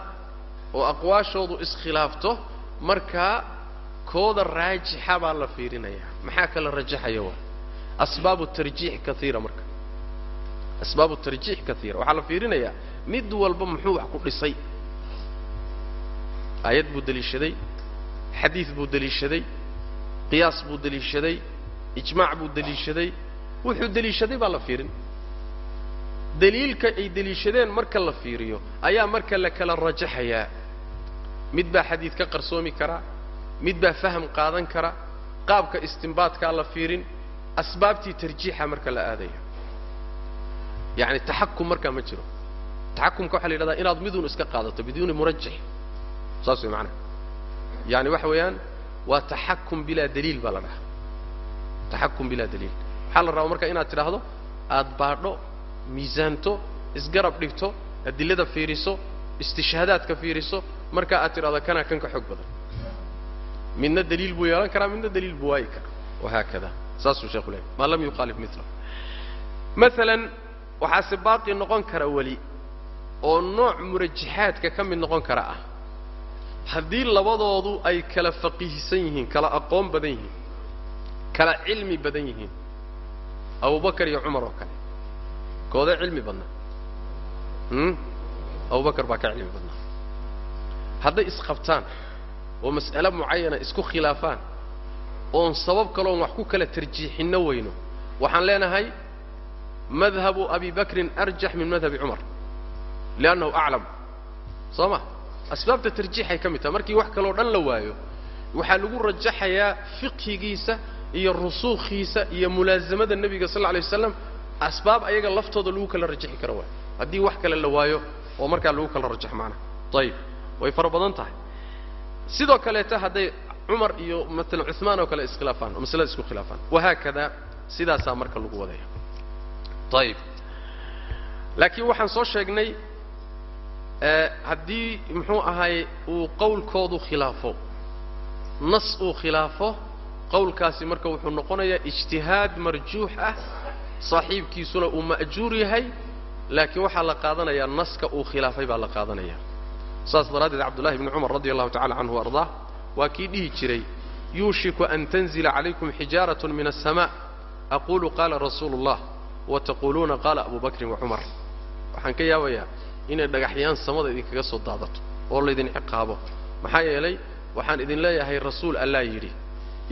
oo aqwaashoodu iskhilaafto markaa kooda raajixa baa la fiirinayaa maxaa kala rajaxaya waa? Asbaabu tarjiix kaiira marka. Asbaabu tarjiix kaiira waxaa la fiirinayaa mid walba muxuu wax ku dhisay. Aayad buu deliishaday xadiid buu deliishaday qiyaas buu deliishaday ijmaac buu deliishaday. Wuxuu deliishaday baa la fiirin. Deliilka ay deliishadeen marka la fiiriyo ayaa marka la kala rajaxayaa. Mid baa xadiid ka qarsoomi karaa mid baa faham qaadan kara qaabka istimbaadkaa la fiirin asbaabtii tarjiixa marka la aadayo. Yacani taxakum markaa ma jiro. Taxakumka waxa la yidhahdaa inaad miduun iska qaadato biduuni murajix. Saas way macanaha yaani waxa weeyaan waa taxakum bilaa daliil baa la dhahaa. Taxakum bilaa daliil. Waxaa la rabaa marka inaad tidhaahdo aad baadho miisaanto isgarab dhigto adillada fiiriso istishhaadaadka fiiriso marka aad tidhahdo kanaa kan ka xoog badan midna daliil buu yeelan karaa midna daliil buu waayi karaa wahaakada saasuu sheekhu leeyahy maa lam yukhaalif milahu maalan waxaase baaqi noqon kara weli oo nooc murajaxaadka ka mid noqon kara ah haddii labadoodu ay kala faqiihsan yihiin kala aqoon badan yihiin kala cilmi badan yihiin abubakar iyo cumar oo kale koodee cilmi badnaa abubakar baa ka cilmi badnaa hadday isqabtaan oo mas'ale mucayana isku khilaafaan oon sabab kaloon wax ku kala tarjiixinno weyno. Waxaan leenahay madhabu abi bakrin arjax min madhabi cumar liannahu aclam soo ma? Asbaabta tarjiixay ka mid tahay. Markii wax kaloo dhan la waayo waxaa lagu rajaxayaa fiqhigiisa iyo rusuukhiisa iyo mulaasamada nebiga sal lla lay asbaab ayaga laftooda lagu kala rajaxi karo waay. Haddii wax kale la waayo oo markaa lagu kala rajaxo macnaha ayib way fara badan tahay sidoo kaleeta hadday cumar iyo maalan cuثmaan oo kale iskhilaafaan oo maslada isku khilaafaan. Wahaakada sidaasaa marka lagu wadaya ayib laakiin waxaan soo sheegnay haddii muxuu ahaay uu qawlkoodu khilaafo. Nas uu khilaafo qawlkaasi marka wuxuu noqonayaa ijtihaad marjuux ah saaxiibkiisuna uu ma'juur yahay laakiin waxaa la qaadanayaa naska uu khilaafay baa la qaadanaya saas daraaddeed cabdullahi bni cumar radi allahu tacala canhu ardaa waa kii dhihi jiray yuushiku an tanzila calaykum xijaaratun min aلsama aqulu qaala rasuulu اllah wataquuluuna qaala abu bakrin wacumar waxaan ka yaabayaa inay dhagaxyaan samada idinkaga soo daadato oo laydin ciqaabo. Maxaa yeelay waxaan idin leeyahay rasuul allaa yidhi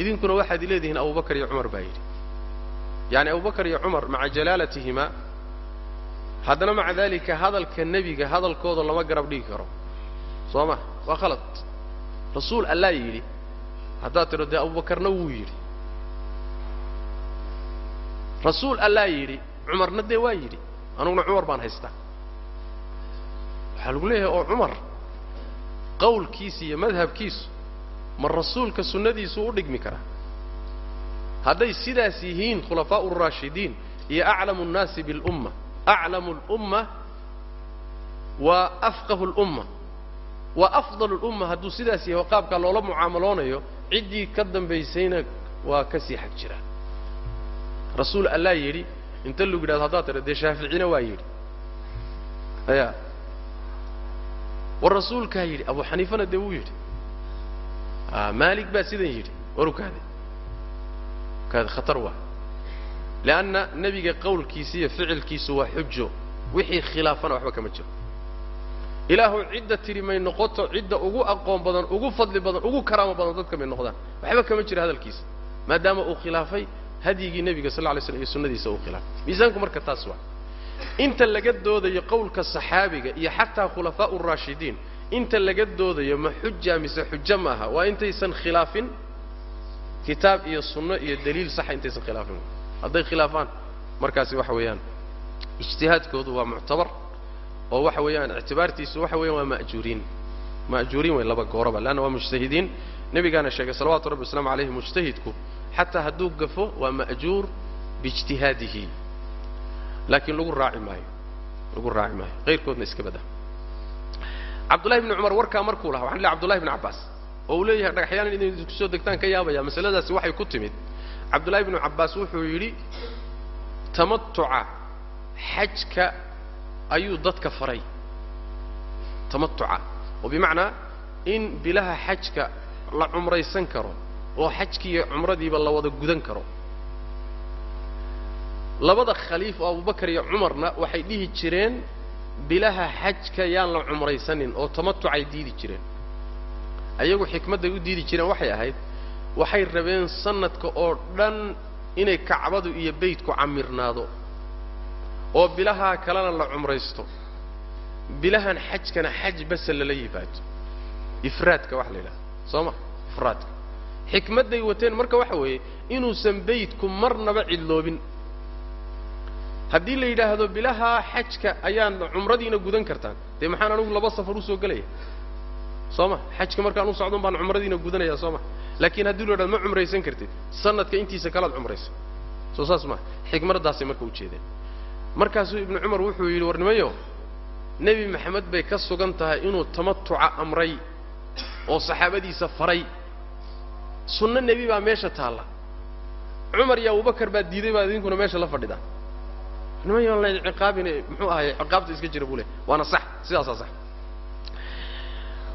idinkuna waxaad leedihiin abubakar iyo cumar baa yidhi. Yacni abubakar iyo cumar maca jalaalatihima haddana maca dalika hadalka nebiga hadalkooda lama garab dhigi karo soo ma waa khalad. Rasuul allaa yidhi haddaad tidho dee abubakarna wuu yidhi. Rasuul allaa yidhi cumarna dee waa yidhi anuguna cumar baan haystaa. Waxaa lagu leeyahay oo cumar qawlkiisu iyo madhabkiisu ma rasuulka sunnadiisu u dhigmi karaa hadday sidaas yihiin khulafaa'u raashidiin iyo aclamu nnaasi bilumma aclamu اlumma wa afqahu اlumma wa afdal اlumma hadduu sidaas yahay qaabkaa loola mucaamaloonayo ciddii ka dambaysayna waa ka sii xag jira rasuul allaa yidhi inta lagu yidhahdo haddaad tidha dee shaaficina waa yidhi. Aya war rasuulkaa yidhi abu xaniifana dee wuu yidhi. Maalik baa sidan yidhi waru kaade. Kaade khatar waa. Leanna nebiga qawlkiisa iyo ficilkiisu waa xujo. Wixii khilaafana waxba kama jiro ilaahu cidda tidhi may noqoto cidda ugu aqoon badan ugu fadli badan ugu karaamo badan dadka may noqdaan. Waxba kama jiro hadalkiisa maadaama uu khilaafay hadyigii nebiga sal lay slam iyo sunnadiisa uu khilaafay. Miisaanku marka taas waa inta laga doodayo qawlka saxaabiga iyo xataa khulafaa'u raashidiin inta laga doodayo ma xuja mise xujo maaha waa intaysan khilaafin kitaab iyo sunno iyo daliil saxa intaysan khilaafin. Hadday khilaafaan markaasi waxa weeyaan ijtihaadkoodu waa muctabar oo waxa weeyaan ictibaartiisu waxa weeyaan waa ma'juuriin. Ma'juuriin way laba gooraba leanna waa mujtahidiin. Nebigaana sheegay salawatu rabbi waslamu alayhi mujtahidku xataa hadduu gafo waa ma'juur biijtihaadihi laakiin lagu raaci maayo lagu raaci maayo. Qayrkoodna iska bada. Cabdullahi bni cumar warkaa markuu lahaa waxan leey abdullahi bni cabbaas oo uu leeyahay dhagaxyaan inay isku soo degtaan ka yaabaya masaladaasi waxay ku timid. Cabdullahi bnu cabbaas wuxuu yidhi tamatuca xajka ayuu dadka faray. Tamatuca. Oo bimacnaa in bilaha xajka la cumraysan karo oo xajkiiyo cumradiiba la wada gudan karo. Labada khaliif oo abubakar iyo cumarna waxay dhihi jireen bilaha xajka yaan la cumraysanin oo tamatucay diidi jireen. Ayagu xikmadday u diidi jireen waxay ahayd waxay rabeen sanadka oo dhan inay kacbadu iyo beytku camirnaado oo bilahaa kalena la cumraysto. Bilahan xajkana xaj basa lala yimaado. Ifraadka waxa la yidhaha soo ma? Ifraadka. Xikmadday wateen marka waxa weeye inuusan beytku marnaba cidloobin. Haddii la yidhaahdo bilahaa xajka ayaan cumradiina gudan kartaan dee maxaan anugu laba safar u soo gelaya soo ma? Xajka markaan u socdon baan cumradiina gudanaya soo ma? Laakiin haddii la yidhahdo ma cumraysan kartid sanadka intiisa kalaad cumraysa soo saas maa xikmaddaasay marka ujeedeen markaasuu ibnu cumar wuxuu yidhi war nimayo nebi maxamed bay ka sugan tahay inuu tamatuca amray oo saxaabadiisa faray sunno nebi baa meesha taalla cumar iyo abubakar baa diiday baa idinkuna meesha la fadhida niman yoon laydin ciqaabin muxuu ahay ciqaabta iska jira buu leh waana sax sidaasaa sax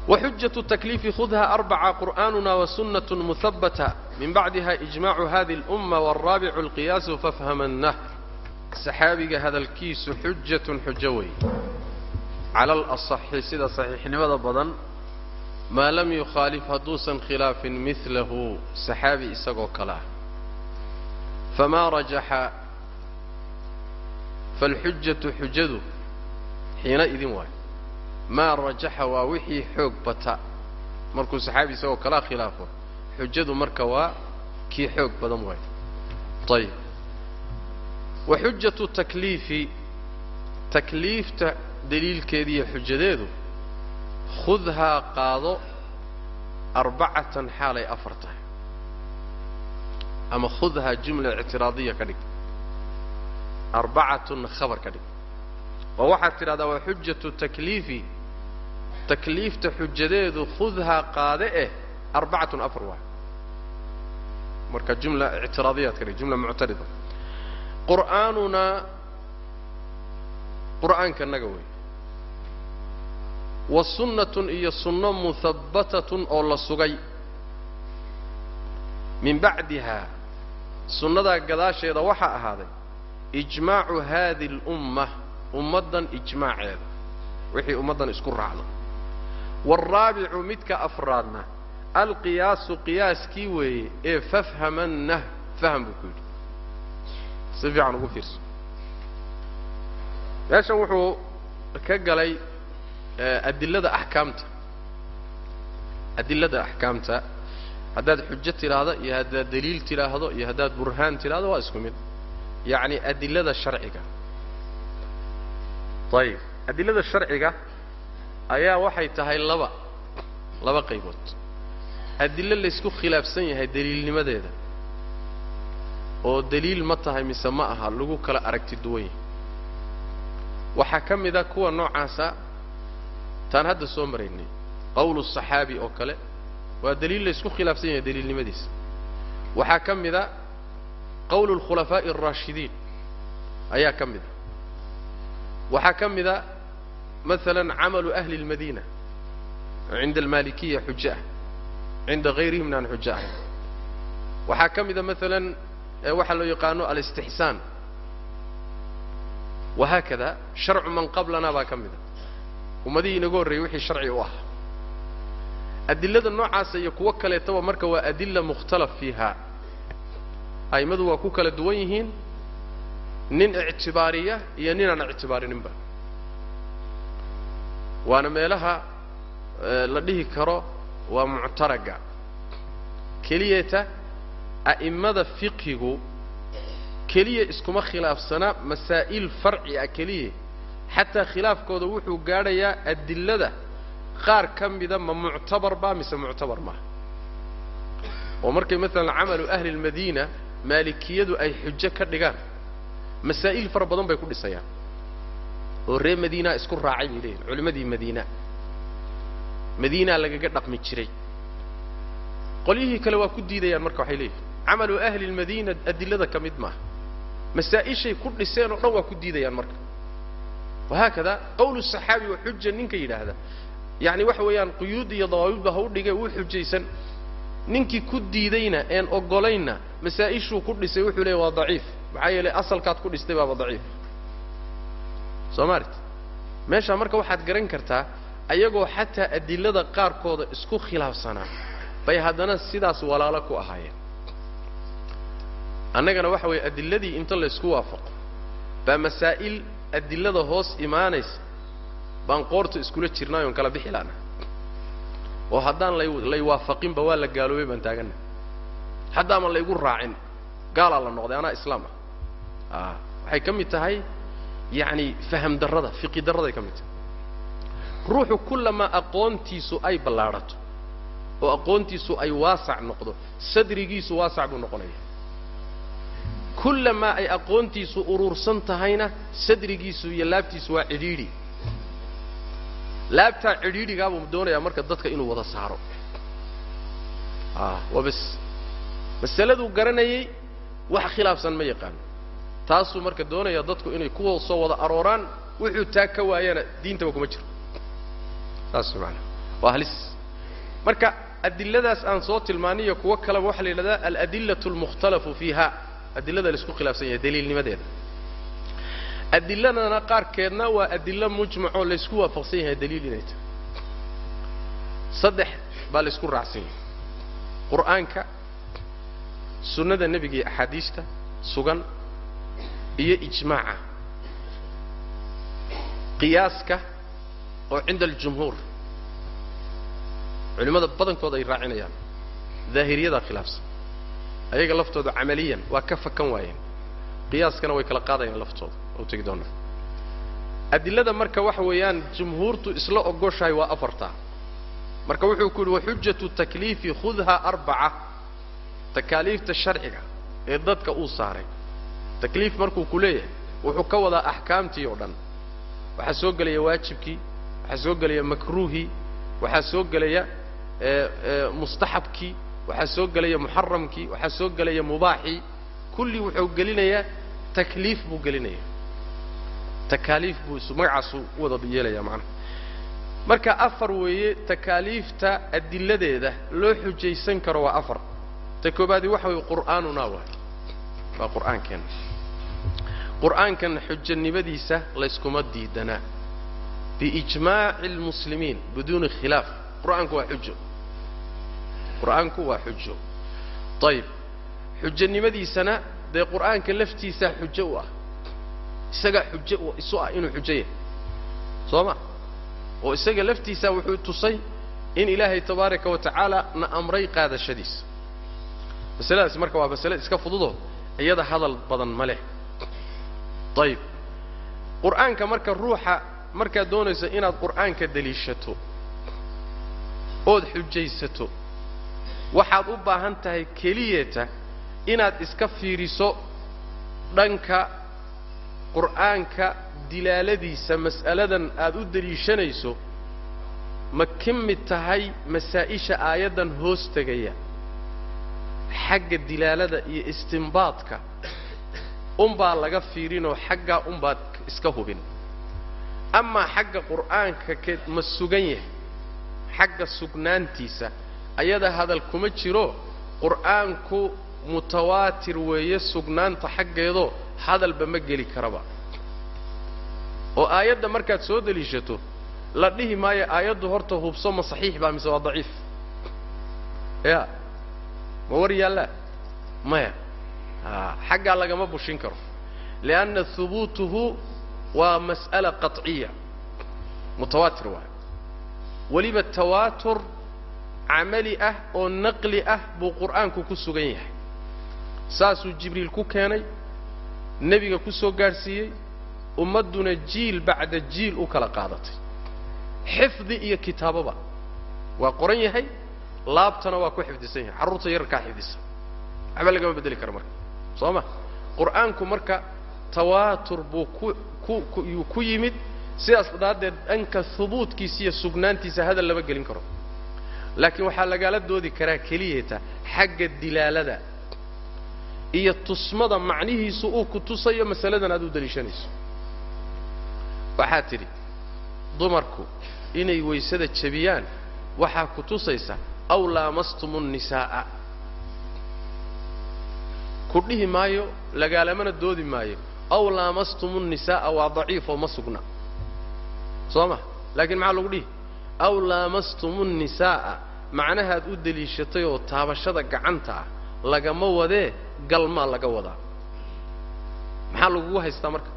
وxujaة التkليف خdha أربعة قur'anuna وsuنة مثبتة min bacdiha إجmاع hadi الأمة والرaaبع القiyاas fafhmnah saxaabiga hadalkiisu xujatun xujo wey cala alasaxi sida saxiixnimada badan maa lam yukhaalif hadduusan khilaafin midlahu saxaabi isagoo kale ah. Famaa rajaxa faalxujatu xujadu xiina idin waayo maa rajaxa waa wixii xoog bata. Markuu saxaabi isagoo kalea ah khilaafo xujadu marka waa kii xoog badan waayo ayib wa xujatu takliifi takliifta daliilkeediiyo xujadeedu khudhaa qaado arbacatan xaalay afar tahay ama khudhaa jumla ictiraadiya ka dhig arbacatun khabar ka dhig oo waxaad tidhahdaa waa xujatu takliifi takliifta xujadeedu khudhaa qaade eh arbacatun afar waay marka jumla ictiraadiyaad ka dhig jumla muctarida qur'aanunaa qur'aanka naga wey wa sunnatun iyo sunno muhabbatatun oo la sugay. Min bacdihaa sunnadaa gadaasheeda waxaa ahaaday ijmaacu haadi alumma ummaddan ijmaaceeda. Wixii ummaddan isku raacdo. Waalraabicu midka afraadna alqiyaasu qiyaaskii weeye ee fafhamannah faham buu ku yidhi si fiican ugu fiirso. Meeshan wuxuu ka galay adilada axkaamta. Adilada axkaamta. Haddaad xujo tidhaahdo iyo haddaad daliil tidhaahdo iyo haddaad burhaan tidhaahdo waa isku mid. Yacni adilada sharciga. Ayib adilada sharciga ayaa waxay tahay laba laba qaybood. Adilo laysku khilaafsan yahay daliilnimadeeda oo daliil ma tahay mise ma aha lagu kala aragti duwan waxaa ka mid a kuwa noocaasa taan hadda soo maraynay qawlu saxaabi oo kale waa daliil la khilaafsan yahay daliilnimadiisa. Waxaa ka mid a qawlu lkhulafaa'i alraashidiin ayaa ka mid a. Waxaa ka mid a maala camalu ahli اlmadiina cinda almaalikiya xujo ah cinda hayrihimna aan xujo ahayn waxaa ka mid a maalan maala waxaa loo yaqaano alاstixsaan wahaakada sharcu man qablana baa ka mida ummadihii inaga horreeyey wixii sharci u ahaa adilada noocaasa iyo kuwo kaleetaba marka waa adila mukhtalaf fiiha a'immadu waa ku kala duwan yihiin nin ictibaariya iyo ninaan ictibaarininba. Waana meelaha la dhihi karo waa muctaraga. Keliyata a'immada fiqhigu keliya iskuma khilaafsana masaa'il farci ah keliya. Xataa khilaafkooda wuxuu gaadhayaa adilada qaar ka mida ma muctabar ba mise muctabar maaha. Oo markay maalan camalu ahli اlmadiina maalikiyadu ay xujo ka dhigaan masaa'il fara badan bay ku dhisayaan. Oo ree madiinaa isku raacay bay leeyihiin culimmadii madiina. Madiinaa lagaga dhaqmi jiray. Qolyihii kale waa ku diidayaan marka waxay leeyihiin camalu ahli lmadiina adilada ka mid maaha masaa'ishay ku dhiseen oo dhan waa ku diidayaan marka. Wahaakada qawlu saxaabi waa xuja ninka yidhaahda yacni waxa weeyaan quyuud iyo dawaabid ba ha u dhigay wuu xujaysan. Ninkii ku diidayna een ogolaynna masaa'ishuu ku dhisay wuxuu leeya waa daciif. Maxaa yeelay asalkaad ku dhistay baaba daciif. Soo maarit meeshaa marka waxaad garan kartaa ayagoo xataa adilada qaarkooda isku khilaafsanaa bay haddana sidaas walaalo ku ahaayeen annagana waxa weeye adiladii inta laysku waafaqo baa masaa'il adilada hoos imaanaysa baan qoorta iskula jirnaayoon kala bixi laana oo haddaan lay waafaqinba waa la gaaloobay baan taagana haddaaman laygu raacin gaalaa la noqday anaa islaam ah. Waxay ka mid tahay yacni faham darrada fiqi darraday ka mid tahay. Ruuxu kullamaa aqoontiisu ay ballaadhato oo aqoontiisu ay waasac noqdo sadrigiisu waasac buu noqonaya kullamaa ay aqoontiisu urursan tahayna sadrigiisu iyo laabtiisu waa cidhiidhi. Laabtaa cidhiidhigaa buu doonayaa marka dadka inuu wada saaro. A waa bas masaladuu garanayay wax khilaafsan ma yaqaano. Taasuu marka doonaya dadku inay kuwa soo wada arooraan wuxuu taa ka waayana diintaba kuma jiro. Saas halis. Marka adiladaas aan soo tilmaaniyo kuwo kaleba waxaa la yidhahdaa aladillatu almukhtalafu fiiha adilada la isku khilaafsan yahay daliilnimadeeda. Adiladana qaarkeedna waa adilo mujmacoo laysku waafaqsan yahay daliil inay tahay. Saddex baa laysku raacsan yahay. Qur'aanka sunnada nebiga iyo axaadiista sugan iyo ijmaaca. Qiyaaska oo cinda aljumhuur. Culimmada badankooda ay raacinayaan daahiriyadaa khilaafsan ayaga laftooda camaliyan waa ka fakan waayeen. Qiyaaskana way kala qaadayaan laftooda oo tegi doonaa adilada marka waxa weeyaan jumhuurtu isla ogoshahay waa afartaa marka wuxuu ku yidhi waxujatu takliifi khudhaa arbaca. Takaaliifta sharciga ee dadka uu saaray. Takliif markuu ku leeyahay wuxuu ka wadaa axkaamtii oo dhan. Waxaa soo gelaya waajibkii waxaa soo gelaya makruuhii waxaa soo gelaya mustaxabkii waxaa soo gelaya muxaramkii waxaa soo gelaya mubaaxii kulli wuxuu gelinayaa takliif buu gelinaya takaaliif buu magacaasuu u wada yeelaya macnaha. Marka afar weeye takaaliifta adiladeeda loo xujaysan karo waa afar. Ta koobaadi waxa weeye qur'aanunaa waay waa qur'aankeenna qur'aankana xujanimadiisa layskuma diidanaa. Biijmaaci almuslimiin biduuni khilaaf. Qur'aanku waa xujo qur'aanku waa xujo. Ayib xujanimadiisana dee qur'aanka laftiisaa xujo u ah. Isagaa xujo isu ah inuu xujo yahay. Soo ma? Oo isaga laftiisaa wuxuu tusay in ilaahay tabaaraka wa tacaala na amray qaadashadiisa masaladaas marka waa masale iska fududoo iyada hadal badan ma leh. Ayib qur'aanka marka ruuxa markaad doonayso inaad qur'aanka deliishato ood xujaysato waxaad u baahan tahay keliyata inaad iska fiiriso dhanka qur'aanka dilaaladiisa mas'aladan aad u deliishanayso ma ka mid tahay masaa'isha aayaddan hoos tegaya? Xagga dilaalada iyo istimbaadka unbaa laga fiirinoo xaggaa unbaad iska hubin. Amaa xagga qur'aanka ma sugan yahay? Xagga sugnaantiisa ayada hadal kuma jiro qur'aanku mutawaatir weeye sugnaanta xaggeedoo hadalba ma geli karaba. Oo aayadda markaad soo deliishato la dhihi maayo aayaddu horta hubso ma saxiix baa mise waa daciif? Ya ma war yaallaa maya. Xaggaa lagama bushin karo. Lianna hubuutuhu waa mas'ala qaطciya mutawaatir waay weliba tawaatur camali ah oo naqli ah buu qur'aanku ku sugan yahay. Saasuu jibriil ku keenay nebiga ku soo gaadhsiiyey ummadduna jiil bacda jiil u kala qaadatay. Xifdi iyo kitaaboba waa qoran yahay laabtana waa ku xifdisan yahay carruurta yararkaa xifdisan. Waxba lagama beddeli karo marka soo ma? Qur'aanku marka tawaatur buu ku ku yimid sidaas daraaddeed dhanka hubuudkiisa iyo sugnaantiisa hadal lama gelin karo laakiin waxaa lagala doodi karaa keliyata xagga dilaalada iyo tusmada macnihiisu uu ku tusayo masaladan aad u deliishanayso waxaad tidhi dumarku inay waysada jebiyaan waxaa ku tusaysa aw laamastumu nnisaa'a ku dhihi maayo lagaalamana doodi maayo aw laamastumu nnisaa'a waa daciifoo ma sugna. Soo ma? Laakiin maxaa lagu dhihi? Aw laamastumu nnisaa'a macnahaad u deliishatay oo taabashada gacanta ah lagama wadee galmaa laga wadaa. Maxaa lagugu haystaa marka?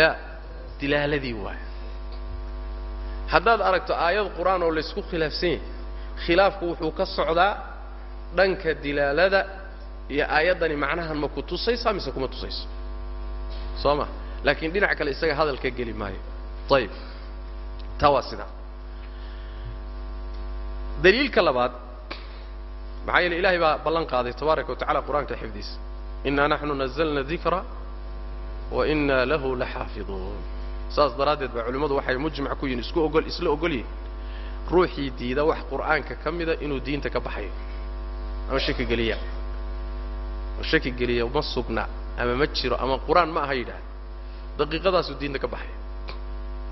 Ya dilaaladii waay haddaad aragto aayad qur'aan oo laysku khilaafsan yahay khilaafku wuxuu ka socdaa dhanka dilaalada iyo aayaddani macnahan ma ku tusaysaa mise kuma tusayso? Soo ma? Laakiin dhinac kale isaga hadal ka geli maayo. Ayib taa waa sidaa daliilka labaad maxaa yeele ilahay baa ballan qaaday tabaaraka wa tacala qur'aanka xifdiisa innaa naxnu nazalna dikra wa innaa lahu laxaafiduun. Saas daraaddeed baa culimmadu waxay mujmac ku yihiin isku ogol isla ogol yihiin ruuxii diida wax qur'aanka ka mida inuu diinta ka baxayo ama shaki geliya. Shaki geliya ma sugna ama ma jiro ama qur'aan ma aha yidhaah daqiiqadaasuu diinta ka baxay.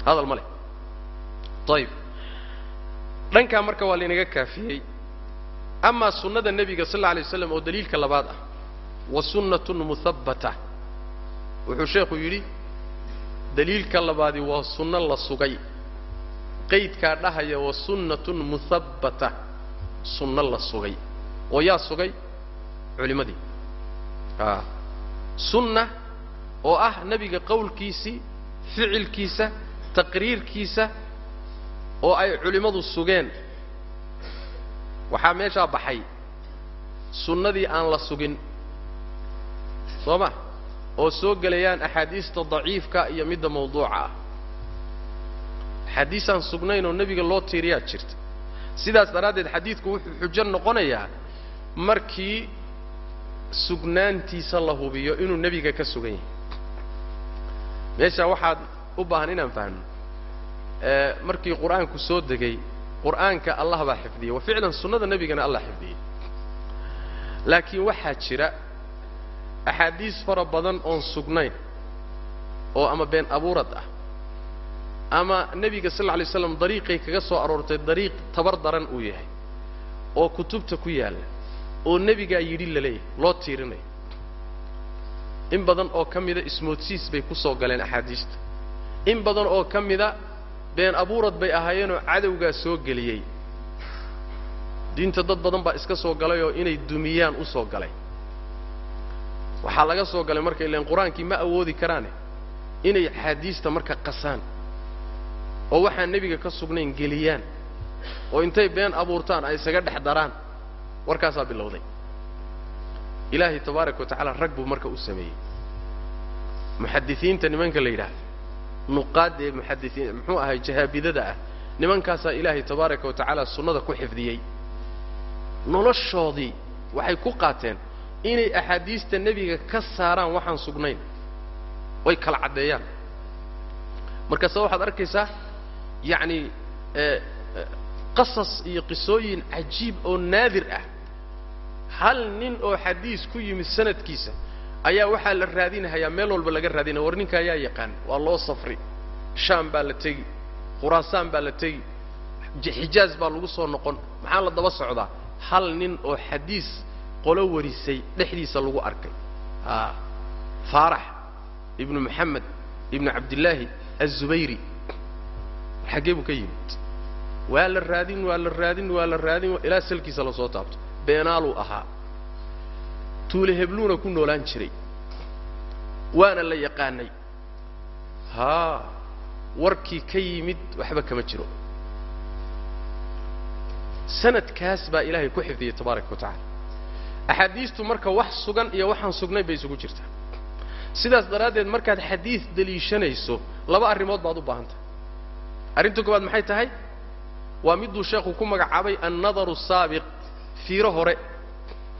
Hadal ma leh. Ayib dhankaa marka waa laynaga kaafiyey. Amaa sunnada nebiga sal alla alay waslam oo daliilka labaad ah wa sunnatun muhabbata wuxuu sheekhu yidhi daliilka labaadi waa sunno la sugay. Qaydkaa dhahaya wa sunnatun muhabbata sunno la sugay. Oo yaa sugay? Culimmadii. A sunna oo ah nebiga qowlkiisii ficilkiisa taqriirkiisa oo ay culimmadu sugeen. Waxaa meeshaa baxay sunnadii aan la sugin. Soo ma? Oo soo gelayaan axaadiista daciifka iyo midda mawduuca ah. Axaadiisaan sugnayn oo nebiga loo tiiriyaa jirta. Sidaas daraaddeed xadiidku wuxuu xujo noqonayaa markii sugnaantiisa la hubiyo inuu nebiga ka sugan yahay. Meeshaa waxaad u baahan inaan fahno markii qur'aanku soo degay qur'aanka allah baa xifdiyey wa ficlan sunnada nebigana allah xifdiyey. Laakiin waxaa jira axaadiis fara badan oon sugnayn oo ama been abuurad ah ama nebiga sal lla lay dariiqay kaga soo aroortay dariiq tabar daran uu yahay oo kutubta ku yaalla oo nebigaa yidhi la leeyahay loo tiirinayo in badan oo ka mida ismoodsiis bay ku soo galeen axaadiista. In badan oo ka mida been abuurad bay ahaayeenoo cadowgaa soo geliyey. Diinta dad badan baa iska soo galay oo inay dumiyaan u soo galay. Waxaa laga soo galay marka ilaan qur'aankii ma awoodi karaane inay axaadiista marka qasaan oo waxaan nebiga ka sugnayn geliyaan oo intay been abuurtaan ay isaga dhex daraan. Warkaasaa bilowday. Ilaahay tabaaraka wa tacaala rag buu marka u sameeyey. Muxadisiinta nimanka la yidhaahdo nuqaadda ee muxadisiin muxuu ahay jahaabidada ah. Nimankaasaa ilaahay tabaaraka wa sunnada ku xifdiyey. Noloshoodii waxay ku qaateen inay axaadiista nebiga ka saaraan waxaan sugnayn. Oy kala caddeeyaan. Markaase waxaad arkaysaa yacni qasas iyo qisooyin cajiib oo naadir ah. Hal nin oo xadiis ku yimid sanadkiisa ayaa waxaa la raadinhayaa meel walba laga raadinaya war ninka ayaa yaqaan waa loo safri. Shaam baa la tegi khuraasaan baa la tegi xijaaz baa lagu soo noqon. Maxaa la daba socdaa? Hal nin oo xadiis qolo warisay dhexdiisa lagu arkay. A faarax ibnu moxamed ibnu cabdillaahi aلzubayri xaggee buu ka yimid. Waa la raadin waa la raadin waa la raadin ilaa salkiisa la soo taabto. Beenaaluu ahaa tuule hebluuna ku noolaan jiray. Waana la yaqaanay. Haa warkii ka yimid waxba kama jiro. Sanadkaas baa ilaahay ku xifdiyey tabaaraka wa tacala axaadiistu marka wax sugan iyo waxaan sugnayn bay isugu jirtaa. Sidaas daraaddeed markaad xadiid deliishanayso laba arrimood baad u baahan tahay. Arrinta koowaad maxay tahay? Waa miduu sheekhu ku magacaabay annadaru saabiq fiiro hore.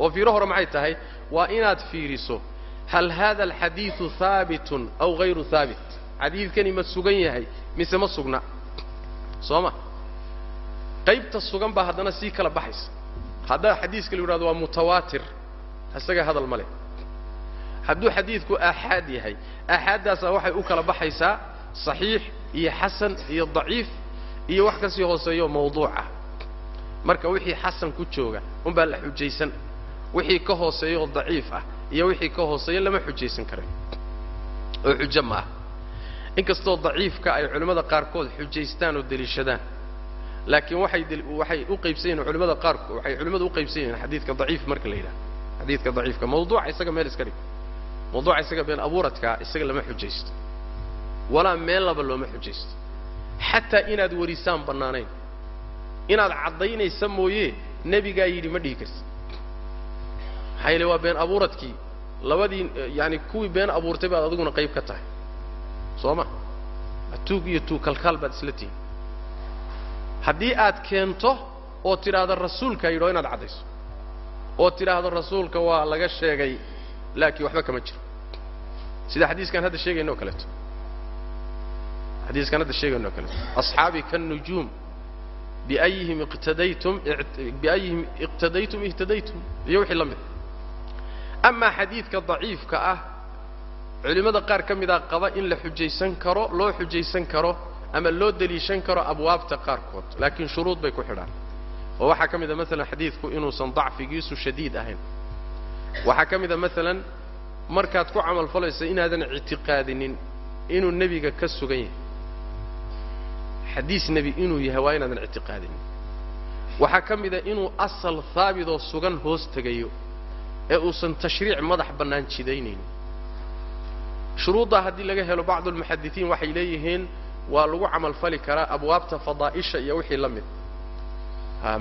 Oo fiiro hore maxay tahay waa inaad fiiriso hal hada alxadiidu haabitun aw hayru haabit xadiidkani ma sugan yahay mise ma sugna? Soo ma? Qaybta sugan baa haddana sii kala baxaysa. Haddaa xadiiska la yidhahdo waa mutawaatir isaga hadal ma leh. Hadduu xadiidku aaxaad yahay aaxaaddaasaa waxay u kala baxaysaa saxiix iyo xasan iyo daciif iyo wax ka sii hooseeyo mawduucah marka wixii xasan ku jooga unbaa la xujaysan wixii ka hooseeyaoo daciif ah iyo wixii ka hooseeya lama xujaysan karin. Oo xujo ma ah. Inkastoo daciifka ay culimmada qaarkood xujaystaan oo deliishadaan laakiin waxay waxay u qaybsan yihiin culimada qaarko waxay culimmadu u qaybsan yihiin xadiidka daciif marka la yidhaha xadiidka daciifka mawduuca isaga meel iska dhig. Mawduuca isaga been abuuradkaa isaga lama xujaysto. Walaa meel laba looma xujaysto. Xataa inaad warisaan bannaanayn inaad caddaynaysa mooye nebigaa yidhi ma dhihi karti maxaa yeele waa been abuuradkii. Labadii yaani kuwii been abuurtay baad adiguna qayb ka tahay. Soo ma tuug iyo tuug baad isla tihin haddii aad keento oo tidhaahdo rasuulkaa yidhi oo inaad caddayso oo tidhaahdo rasuulka waa laga sheegay laakiin waxba kama jiro. Sida xadiiskan hadda sheegayno o kaleeto. Xadiiskan hadda sheegayno o kaleeto. Asxaabii kannujuum. Biayihim iqtadaytum biayihim iqtadaytum ihtadaytum. Iyo wixii la mid amaa xadiidka daciifka ah culimmada qaar ka midaa qaba in la xujaysan karo loo xujaysan karo ama loo deliishan karo abwaabta qaarkood laakiin shuruud bay ku xidhaan. Oo waxaa ka mid a maalan xadiidku inuusan dacfigiisu shadiid ahayn. Waxaa ka mid a maalan markaad ku camalfalayso inaadan ictiqaadinin inuu nebiga ka sugan yahay. Xadiis nebi inuu yahay waa inaadan ictiqaadinin. Waxaa ka mid a inuu asal haabitoo sugan hoos tegayo ee uusan tashriic madax bannaan jidaynaynin shuruuddaa haddii laga helo bacdu almuxadisiin waxay leeyihiin waa lagu camalfali karaa abwaabta fadaa'isha iyo wixii la mid.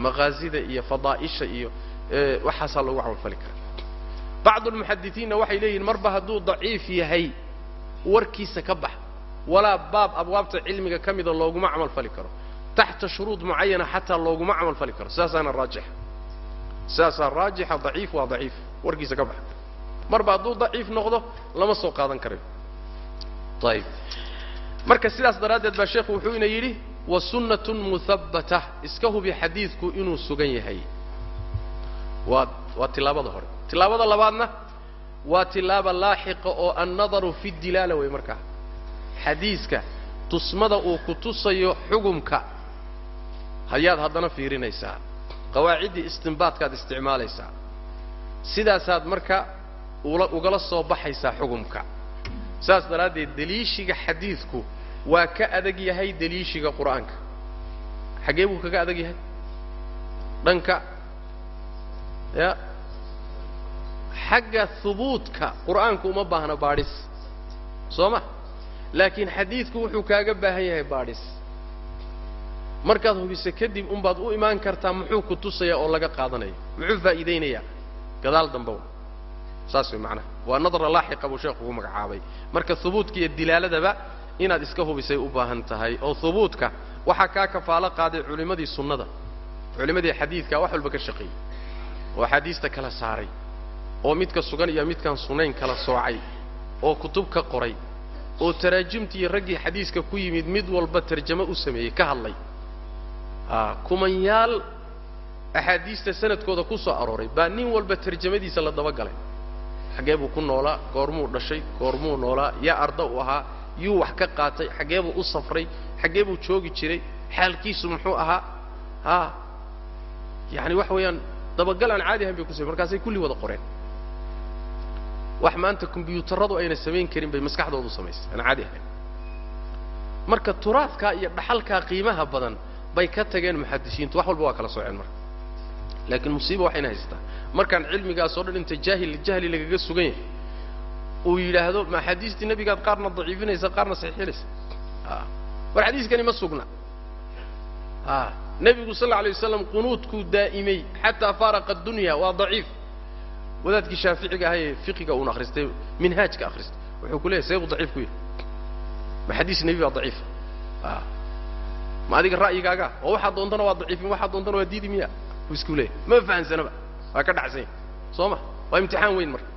Maqaazida iyo fadaa'isha iyo waxaasaa lagu camalfali karaa. Bacdu almuxadisiinna waxay leeyihiin marba hadduu daciif yahay warkiisa ka bax walaa baab abwaabta cilmiga ka mida looguma camalfali karo. Taxta shuruud mucayana xataa looguma camalfali karo. Sidaasaana raajixa sidaasaa raajixa daciif waa daciif. Warkiisa ka bax marba hadduu daciif noqdo lama soo qaadan karayo ayib marka sidaas daraaddeed baa sheekhu wuxuu ina yidhi wa sunnatun muhabbata iska hubi xadiidku inuu sugan yahay. Waa waa tilaabada hore. Tilaabada labaadna waa tilaaba laaxiqa oo annadaru fi dilaala wey markaa. Xadiiska tusmada uu ku tusayo xugumka. Hayaad haddana fiirinaysaa qawaaciddii istinbaadkaad isticmaalaysaa. Sidaasaad marka ugala soo baxaysaa xugumka. Saas daraaddeed deliishiga xadiidku waa ka adag yahay deliishiga qur'aanka. Xaggee buu kaga adag yahay? Dhanka ya xagga hubuudka qur'aanku uma baahna baadhis. Soo ma laakiin xadiidku wuxuu kaaga baahan yahay baadhis markaad hubiso kadib unbaad u imaan kartaa muxuu ku tusayaa oo laga qaadanayo muxuu faa'iidaynayaa gadaal dambe saas way macnaha. Waa nadra laaxiqa buu sheekhu ugu magacaabay. Marka hubuudka iyo dilaaladaba inaad iska hubisay u baahan tahay oo hubuudka waxaa kaa kafaalo qaaday culimmadii sunnada. Culimmadii xadiidkaa wax walba ka shaqeeyey oo axaadiista kala saaray. Oo midka sugan iyo midkaan sunayn kala soocay. Oo kutub ka qoray. Oo taraajimtii raggii xadiiska ku yimid mid walba tarjamo u sameeyey ka hadlay kumanyaal axaadiista sanadkooda ku soo arooray baa nin walba tarjamadiisa la dabagalay xaggee buu ku noolaa goormuu dhashay goormuu noolaa yaa arda u ahaa yuu wax ka qaatay xaggee buu u safray xaggee buu joogi jiray xaalkiisu muxuu ahaa a yani waxa weeyaan dabagal aan caadi ahayn bay ku samey markaasay kulli wada qoreen. Wax maanta kombyuutaradu ayna samayn karin bay maskaxdoodu samaysay aan caadi ahayn marka turaadkaa iyo dhaxalkaa qiimaha badan bay ka tageen muxadisiintu wax walba waa kala sooceen marka. Laakiin musiiba waxayna haysataa. Markaan cilmigaas oo dhan inta jaahil jahli lagaga sugan yahay uu yidhaahdo ma axaadiistii nebigaad qaarna daciifinaysa qaarna saxiixinaysa. A war xadiiskani ma sugna. A nebigu sal lla alay waslam qunuudkuu daa'imay xataa faaraqa addunya waa daciif. Wadaadkii shaaficiga ahaa fiqiga uun akhristay minhaajka akhristay wuxuu ku leeyahy see buu daciif ku yahay. Ma xadiis nebi baa daciifa a ma adiga ra'yigaaga? Oo waxaad doontana waa daciifin waxaad doontana waa diidi miya. Buu isku leeyahy ma fahansanaba? Waa ka dhacsan soo ma? Waa imtixaan weyn marka.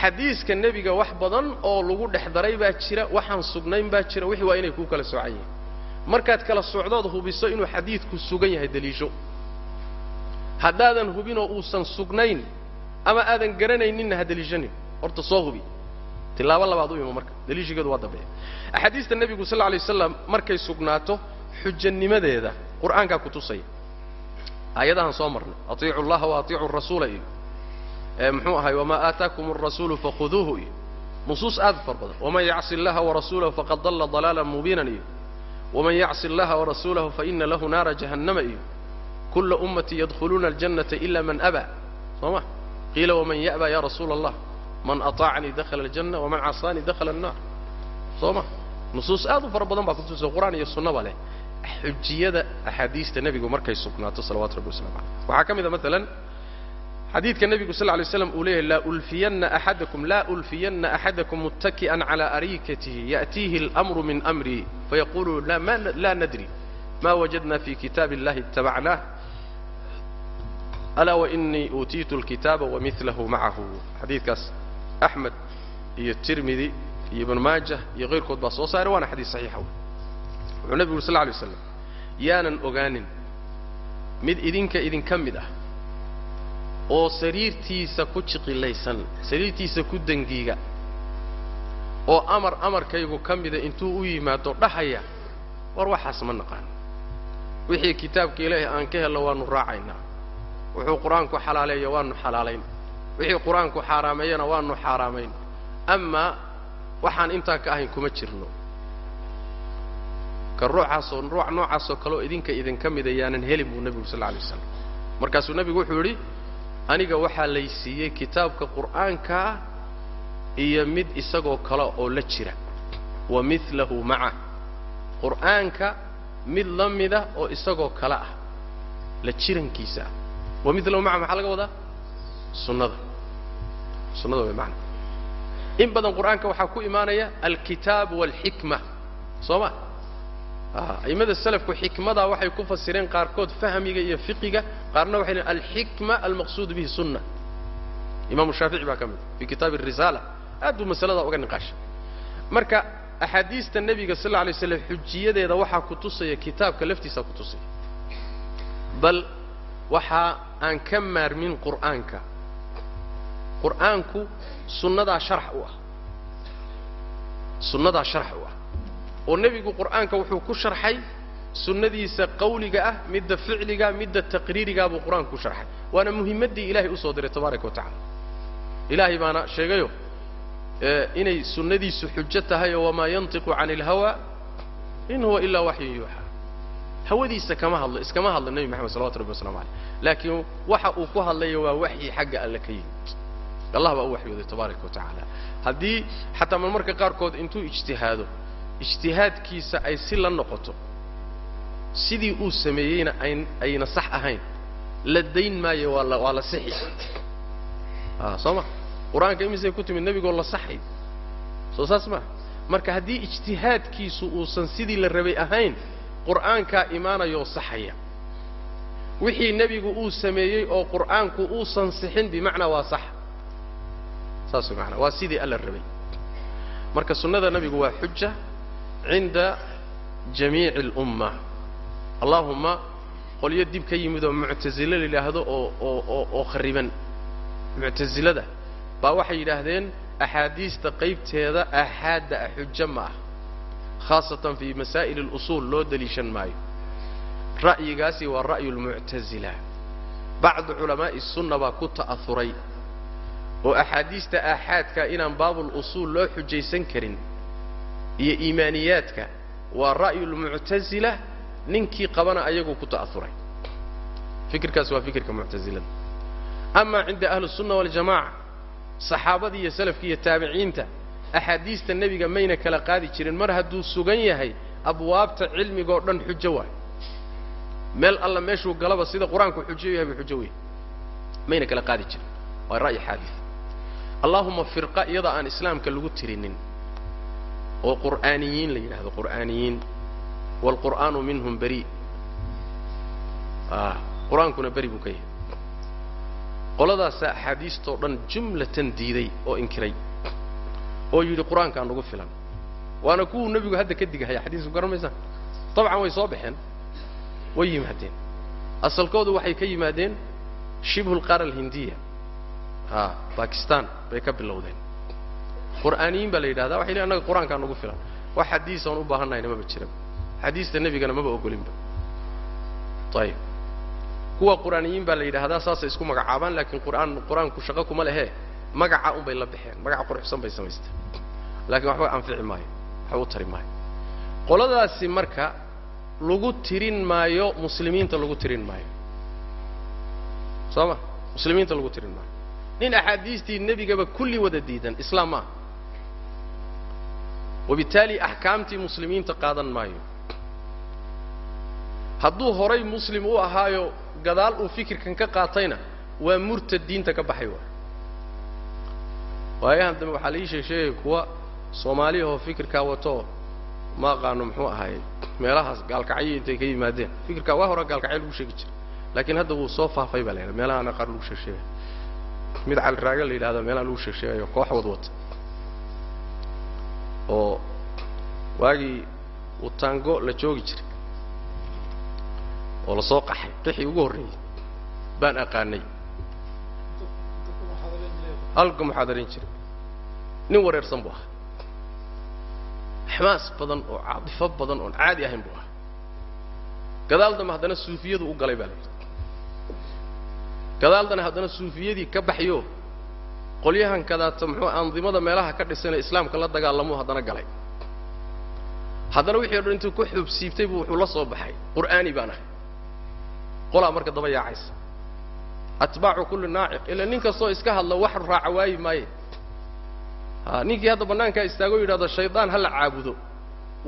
Xadiiska nebiga wax badan oo lagu dhex daray baa jira waxaan sugnayn baa jira wixii waa inay kuu kala soocan yihiin. Markaad kala socdood hubiso inuu xadiidku sugan yahay daliisho haddaadan hubinoo uusan sugnayn ama aadan garanayninna ha daliishanin horta soo hubi tilaabo labaad u imo marka daliishigeedu waa dambeeya axaadiista nebigu sal lla alay waslam markay sugnaato xujanimadeeda qur'aankaa ku tusaya. Aayadahan soo marnay atiicu llaha wa atiicu rasuula iyo ee muxuu ahay wamaa aataakum alrasuulu fakhuduuhu iyo nusuus aad u far badan. Waman yacsi اllaha warasuulahu faqad dalla dalaalan mubiinan iyo waman yacsi اllaha warasuulahu faina lahu naara jahannama iyo kula ummati yadkhuluuna aljannata ila man abaa. Soo ma? Qiila waman ya'ba ya rasuula allah man aطaacanii dakhala aljanna waman casaanii dakhala annaar soo ma nusuus aad u fara badan baa kutusa qur'aan iyo sunnaba leh xujiyada axaadiista nebigu markay sugnaato salawatu rabbi waslamu aleyh waxaa ka mid a maalan xadiidka nebigu sal lay slam uu leeyahy laa ulfiyanna axadakum laa ulfiyanna axadakum muttaki'an calaa arikatihi ya'tiihi اlamru min amrii fayaqulu laa nadri ma wajadna fi kitaabi اllahi ittabacnaah alaa wainii uutiitu اlkitaaba wamilahu macahu xadiidkaas axmed iyo tirmidi iyo ibn maajah iyo kayrkood baa soo saaray waana xadiis saxiixa wey wuxuu nebigu uri sl lla alay waslam yaanan ogaanin mid idinka idinka mid ah oo sariirtiisa ku jiqilaysan sariirtiisa ku dangiiga oo amar amarkaygu ka mida intuu u yimaado dhahaya war waxaas ma naqaan. Wixii kitaabka ilaahay aan ka helno waannu raacaynaa. Wuxuu qur'aanku xalaaleeya waannu xalaalayn wixii qur'aanku xaaraameeyana waannu xaaraamayn. Amaa waxaan intaa ka ahayn kuma jirno. Ka ruuxaasoo ruux noocaasoo kaleoo idinka idinka mida yaanan helin buu nebigu sal alay waslam markaasuu nebigu wuxuu yidhi aniga waxaa lay siiyey kitaabka qur'aankaa iyo mid isagoo kale oo la jira. Wa milahu maca. Qur'aanka mid la mida oo isagoo kale ah la jirankiisa ah. Wa milahu maca maxaa laga wadaa sunnada. Sunnada way macna. In badan qur'aanka waxaa ku imaanaya alkitaab waalxikma soo ma? A'immada selafku xikmadaa waxay ku fasireen qaarkood fahmiga iyo fiqiga qaarna waxay leein alxikma almaqsuud bihi sunna. Imaamu shaafici baa ka mid fii kitaabi arisaala aad buu masaladaa uga niqaashay. Marka axaadiista nebiga sal alay slam xujiyadeeda waxaa ku tusaya kitaabka laftiisaa ku tusaya. Bal waxa aan ka maarmin qur'aanka qur'aanku sunnadaa sharax u ah. Sunnadaa sharax u ah. Oo nebigu qur'aanka wuxuu ku sharxay sunnadiisa qawliga ah midda ficliga midda taqriirigaa buu qur'aanku ku sharxay. Waana muhimmaddii ilaahay u soo diray tabaaraka wa tacala ilaahay baana sheegayo inay sunnadiisu xujo tahay oo wamaa yantiqu cani ilhawa in huwa ilaa waxyun yuuxa hawadiisa kama hadlo iskama hadlo nebi maxamed salawatu rabbi waslamu aleyh laakiin waxa uu ku hadlayo waa waxyi xagga alle ka yimid allah baa u waxyooday tabaaraka wa haddii xataa marmarka qaarkood intuu ijtihaado ijtihaadkiisa ay si la noqoto sidii uu sameeyeyna ayn ayna sax ahayn la dayn maayo waa la sixi. A soo ma? Qur'aanka imisay ku timid nebigoo la saxay. Soo saas maa marka haddii ijtihaadkiisu uusan sidii la rabay ahayn qur'aankaa imaanayoo saxaya. Wixii nebigu uu sameeyey oo qur'aanku uusan sixin bimacnaa waa sax saas maanaa waa sidii alla rabay marka sunnada nebigu waa xuja cinda jamiici اlumma allaahumma qolyo dib ka yimid oo muctasile la yidhaahdo oo oo oo oo khariban muctasilada baa waxay yidhaahdeen axaadiista qaybteeda aaxaadda ah xujo ma ah khaasatan fii masaa'il اlusuul loo deliishan maayo ra'yigaasi waa ra'yu اlmuctasila bacdu culamaa'i الsunna baa ku ta'ahuray oo axaadiista aaxaadka inaan baabulusuul loo xujaysan karin iyo iimaaniyaadka waa ra'yulmuctasila ninkii qabana ayagu ku ta'auray fikirkaas waa fikirka muctasilada amaa cinda ahlisunna waljamaaca saxaabadii iyo salafkii iyo taabiciinta axaadiista nebiga mayna kala qaadi jirin. Mar hadduu sugan yahay abwaabta cilmigoo dhan xujo waay. Meel alla meeshuu galaba sida qur'aanku xujo yahayba xujo wey mayna kala qaadi jirin. Waa ra'yi xaadis allaahuma firqa iyada aan islaamka lagu tirinin. Oo qur'aaniyiin la yidhahdo qur'aaniyiin. Waalqur'aanu minhum beri. Qur'aankuna beri buu ka yahay. Qoladaasaa axaadiistoo dhan jumlatan diiday oo inkiray oo yidhi qur'aankaan nagu filan. Waana kuwuu nebigu hadda ka digahaya xadiisku garan maysaan dabcan way soo baxeen way yimaadeen. Asalkoodu waxay ka yimaadeen shibhu lqaara alhindiya a bakistan bay ka bilowdeen. Qur'aaniyiin baa la yidhahdaa waxay leeyn annaga qur'aankaa nagu filan. Wax xadiis oon u baahannahayna maba jiraba xadiista nebigana maba ogolinba. Ayib kuwa qur'aaniyiin baa la yidhaahdaa saasay isku magacaabaan laakiin qur'aan qur'aanku shaqo kuma lehee magaca un bay la baxeen. Magaca quruxsan bay samaysteen laakiin waxba anfici maayo waxba u tari maayo. Qoladaasi marka lagu tirin maayo muslimiinta lagu tirin maayo. Soo ma muslimiinta lagu tirin maayo nin axaadiistii nebigaba kulli wada diidan islaam maaha wabittaali axkaamtii muslimiinta qaadan maayo. Hadduu horay muslim u ahaayo gadaal uu fikirkan ka qaatayna waa murtad diinta ka baxay waay waayahan dambe waxaa la ii sheeg sheegaya kuwa soomaaliyahoo fikirkaa wato ma aqaano muxuu ahaay meelahaas gaalkacyo intay ka yimaadeen. Fikirkaa waa hora gaalkacyo lagu sheegi jiray. Laakiin hadda wuu soo faafay baa la yidhaha meelahaana qaar lagu sheeg mid caliraaga la yidhahda meelaha lagu sheeg sheegayo koox wad wata oo waagii uu taango la joogi jiray. Oo la soo qaxay. Qixii ugu horreeyey baan aqaanay. Halka muxaadarayn jiray. Nin wareersan buu ahaa. Xamaas badan oo caadifo badan oon caadi ahayn buu ahaa. Gadaal dambe haddana suufiyadu u galay baa la yidhi gadaaldana haddana suufiyadii ka baxyo qolyahan kadaata muxuu andimada meelaha ka dhisan ee islaamka la dagaalamuu haddana galay. Haddana wixii o dhan intuu ku xubsiibtay buu wuxuu la soo baxay qur'aani baan ahay. Qolaa marka daba yaacaysa. Atbaacu kulli naaciq ila nin kastoo iska hadla wax raaca waayi maaye. Ninkii hadda bannaankaa istaago yidhahdo shaydaan ha la caabudo.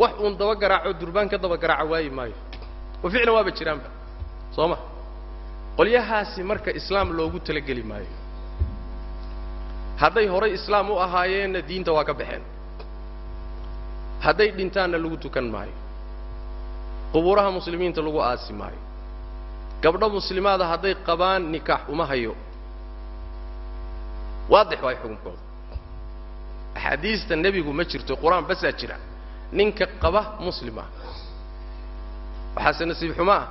Wax uun daba garaaco durbaan ka daba garaaca waayi maayo. Wa ficlan waaba jiraanba. Soo ma qolyahaasi marka islaam loogu talageli maayo. Hadday horay islaam u ahaayeenna diinta waa ka baxeen. Hadday dhintaanna lagu tukan maayo. Qubuuraha muslimiinta lagu aasi maayo. Gabdho muslimaada hadday qabaan nikaax uma hayo. Waadix waay xukunkooda. Axaadiista nebigu ma jirto qur'aan basaa jira. Ninka qaba muslim ah waxaase nasiib xumo ah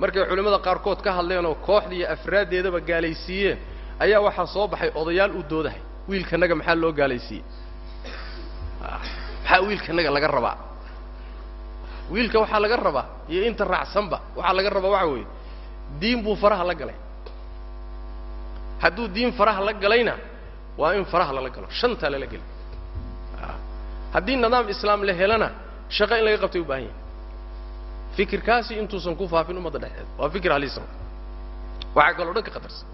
markay culimmada qaarkood ka hadleen oo kooxda iyo afraaddeedaba gaalaysiiyeen ayaa waxaa soo baxay odayaal u doodahay. Wiilkanaga maxaa loo gaalaysiiyey? Maxaa wiilkanaga laga rabaa? Wiilka waxaa laga rabaa iyo inta raacsanba waxaa laga rabaa waxa weeye diin buu faraha la galay. Hadduu diin faraha la galayna waa in faraha lala galo shantaa lala geli. Haddii nidaam islaam la helana shaqo in laga qabtay u baahan yahay fikirkaasi intuusan ku faafin ummadda dhexdeeda waa fikir halisa waxaa kaloo dhan ka khatarsan.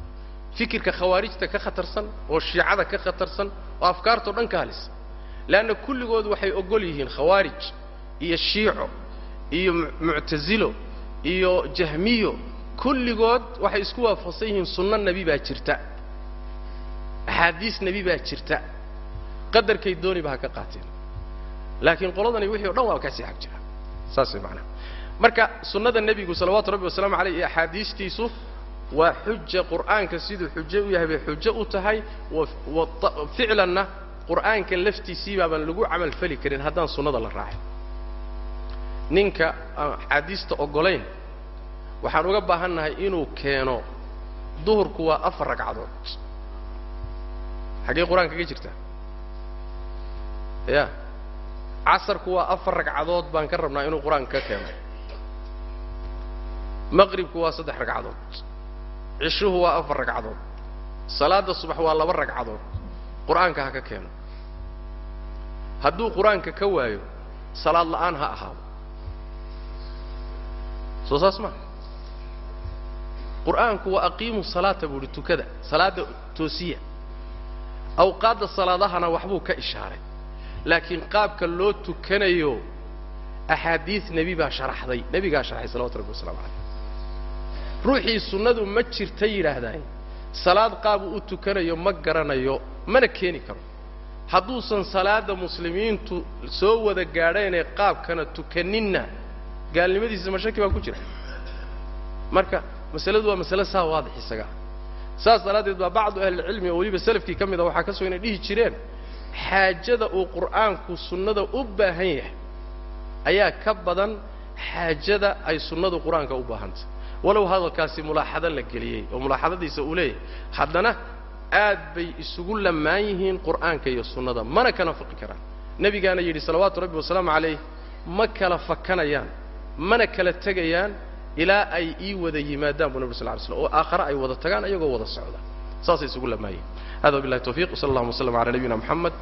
Fikirka khawaarijta ka khatarsan oo shiicada ka khatarsan oo afkaartao dhan ka halisa leanna kulligood waxay ogol yihiin khawaarij iyo shiico iyo muctasilo iyo jahmiyo. Kulligood waxay isku waafaqsan yihiin sunno nebi baa jirta. Axaadiis nebi baa jirta. Qadarkay dooniba ha ka qaateen. Laakiin qoladani wixii o dhan waa ka sii xag jira saas way macanaha marka sunnada nebigu salawaatu rabbi wasalaamu aleyh iyo axaadiistiisu waa xuja qur'aanka siduu xujo u yahay bay xujo u tahay ficlanna qur'aanka laftiisii baabaan lagu camal fali karin haddaan sunnada la raacin. Ninka aan axaadiista oggolayn waxaan uga baahan nahay inuu keeno duhurku waa afar ragcadood. Xaggee qur'aanka ka jirta? Ya casarku waa afar ragcadood baan ka rabnaa inuu qur'aanka ka keeno maqribku waa saddex ragcadood cishuhu waa afar ragcadood salaadda subax waa laba ragcadood. Qur'aanka ha ka keeno. Hadduu qur'aanka ka waayo salaad la'aan ha ahaado. Soo saas maa qur'aanku waa aqiimu salaata buu uhi tukada salaadda toosiya. Awqaadda salaadahana waxbuu ka ishaaray. Laakiin qaabka loo tukanayo axaadiis nebi baa sharaxday nebigaa sharxay salawatu rabbi wasalamu calayh ruuxii sunnadu ma jirta yidhaahdaay salaad qaabuu u tukanayo ma garanayo mana keeni karo. Hadduusan salaadda muslimiintu soo wada gaadheenee qaabkana tukaninna gaalnimadiisa mashaki baa ku jira. Marka masaladu waa masale saa waadix isaga. Saas daraaddeed baa bacdu ahlilcilmi oo weliba salafkii ka mid a waxaa ka soo inay dhihi jireen xaajada uu qur'aanku sunnada u baahan yahay ayaa ka badan xaajada ay sunnadu qur'aanka u baahantay walow hadalkaasi mulaaxado la geliyey oo mulaaxadadiisa uu leeyahay haddana aad bay isugu lamaan yihiin qur'aanka iyo sunnada mana kana faqi karaan. Nebigaana yidhi salawaatu rabbi wasalaamu calayh ma kala fakanayaan mana kala tegayaan ilaa ay ii wada yimaadaan bu nabg sal ly slm oo aakhare ay wada tagaan ayagoo wada socda. Saasay isugu lamaan yihiin hada wabillahi tawfiq wsala allahuma w sllam ala nabiyina moxamed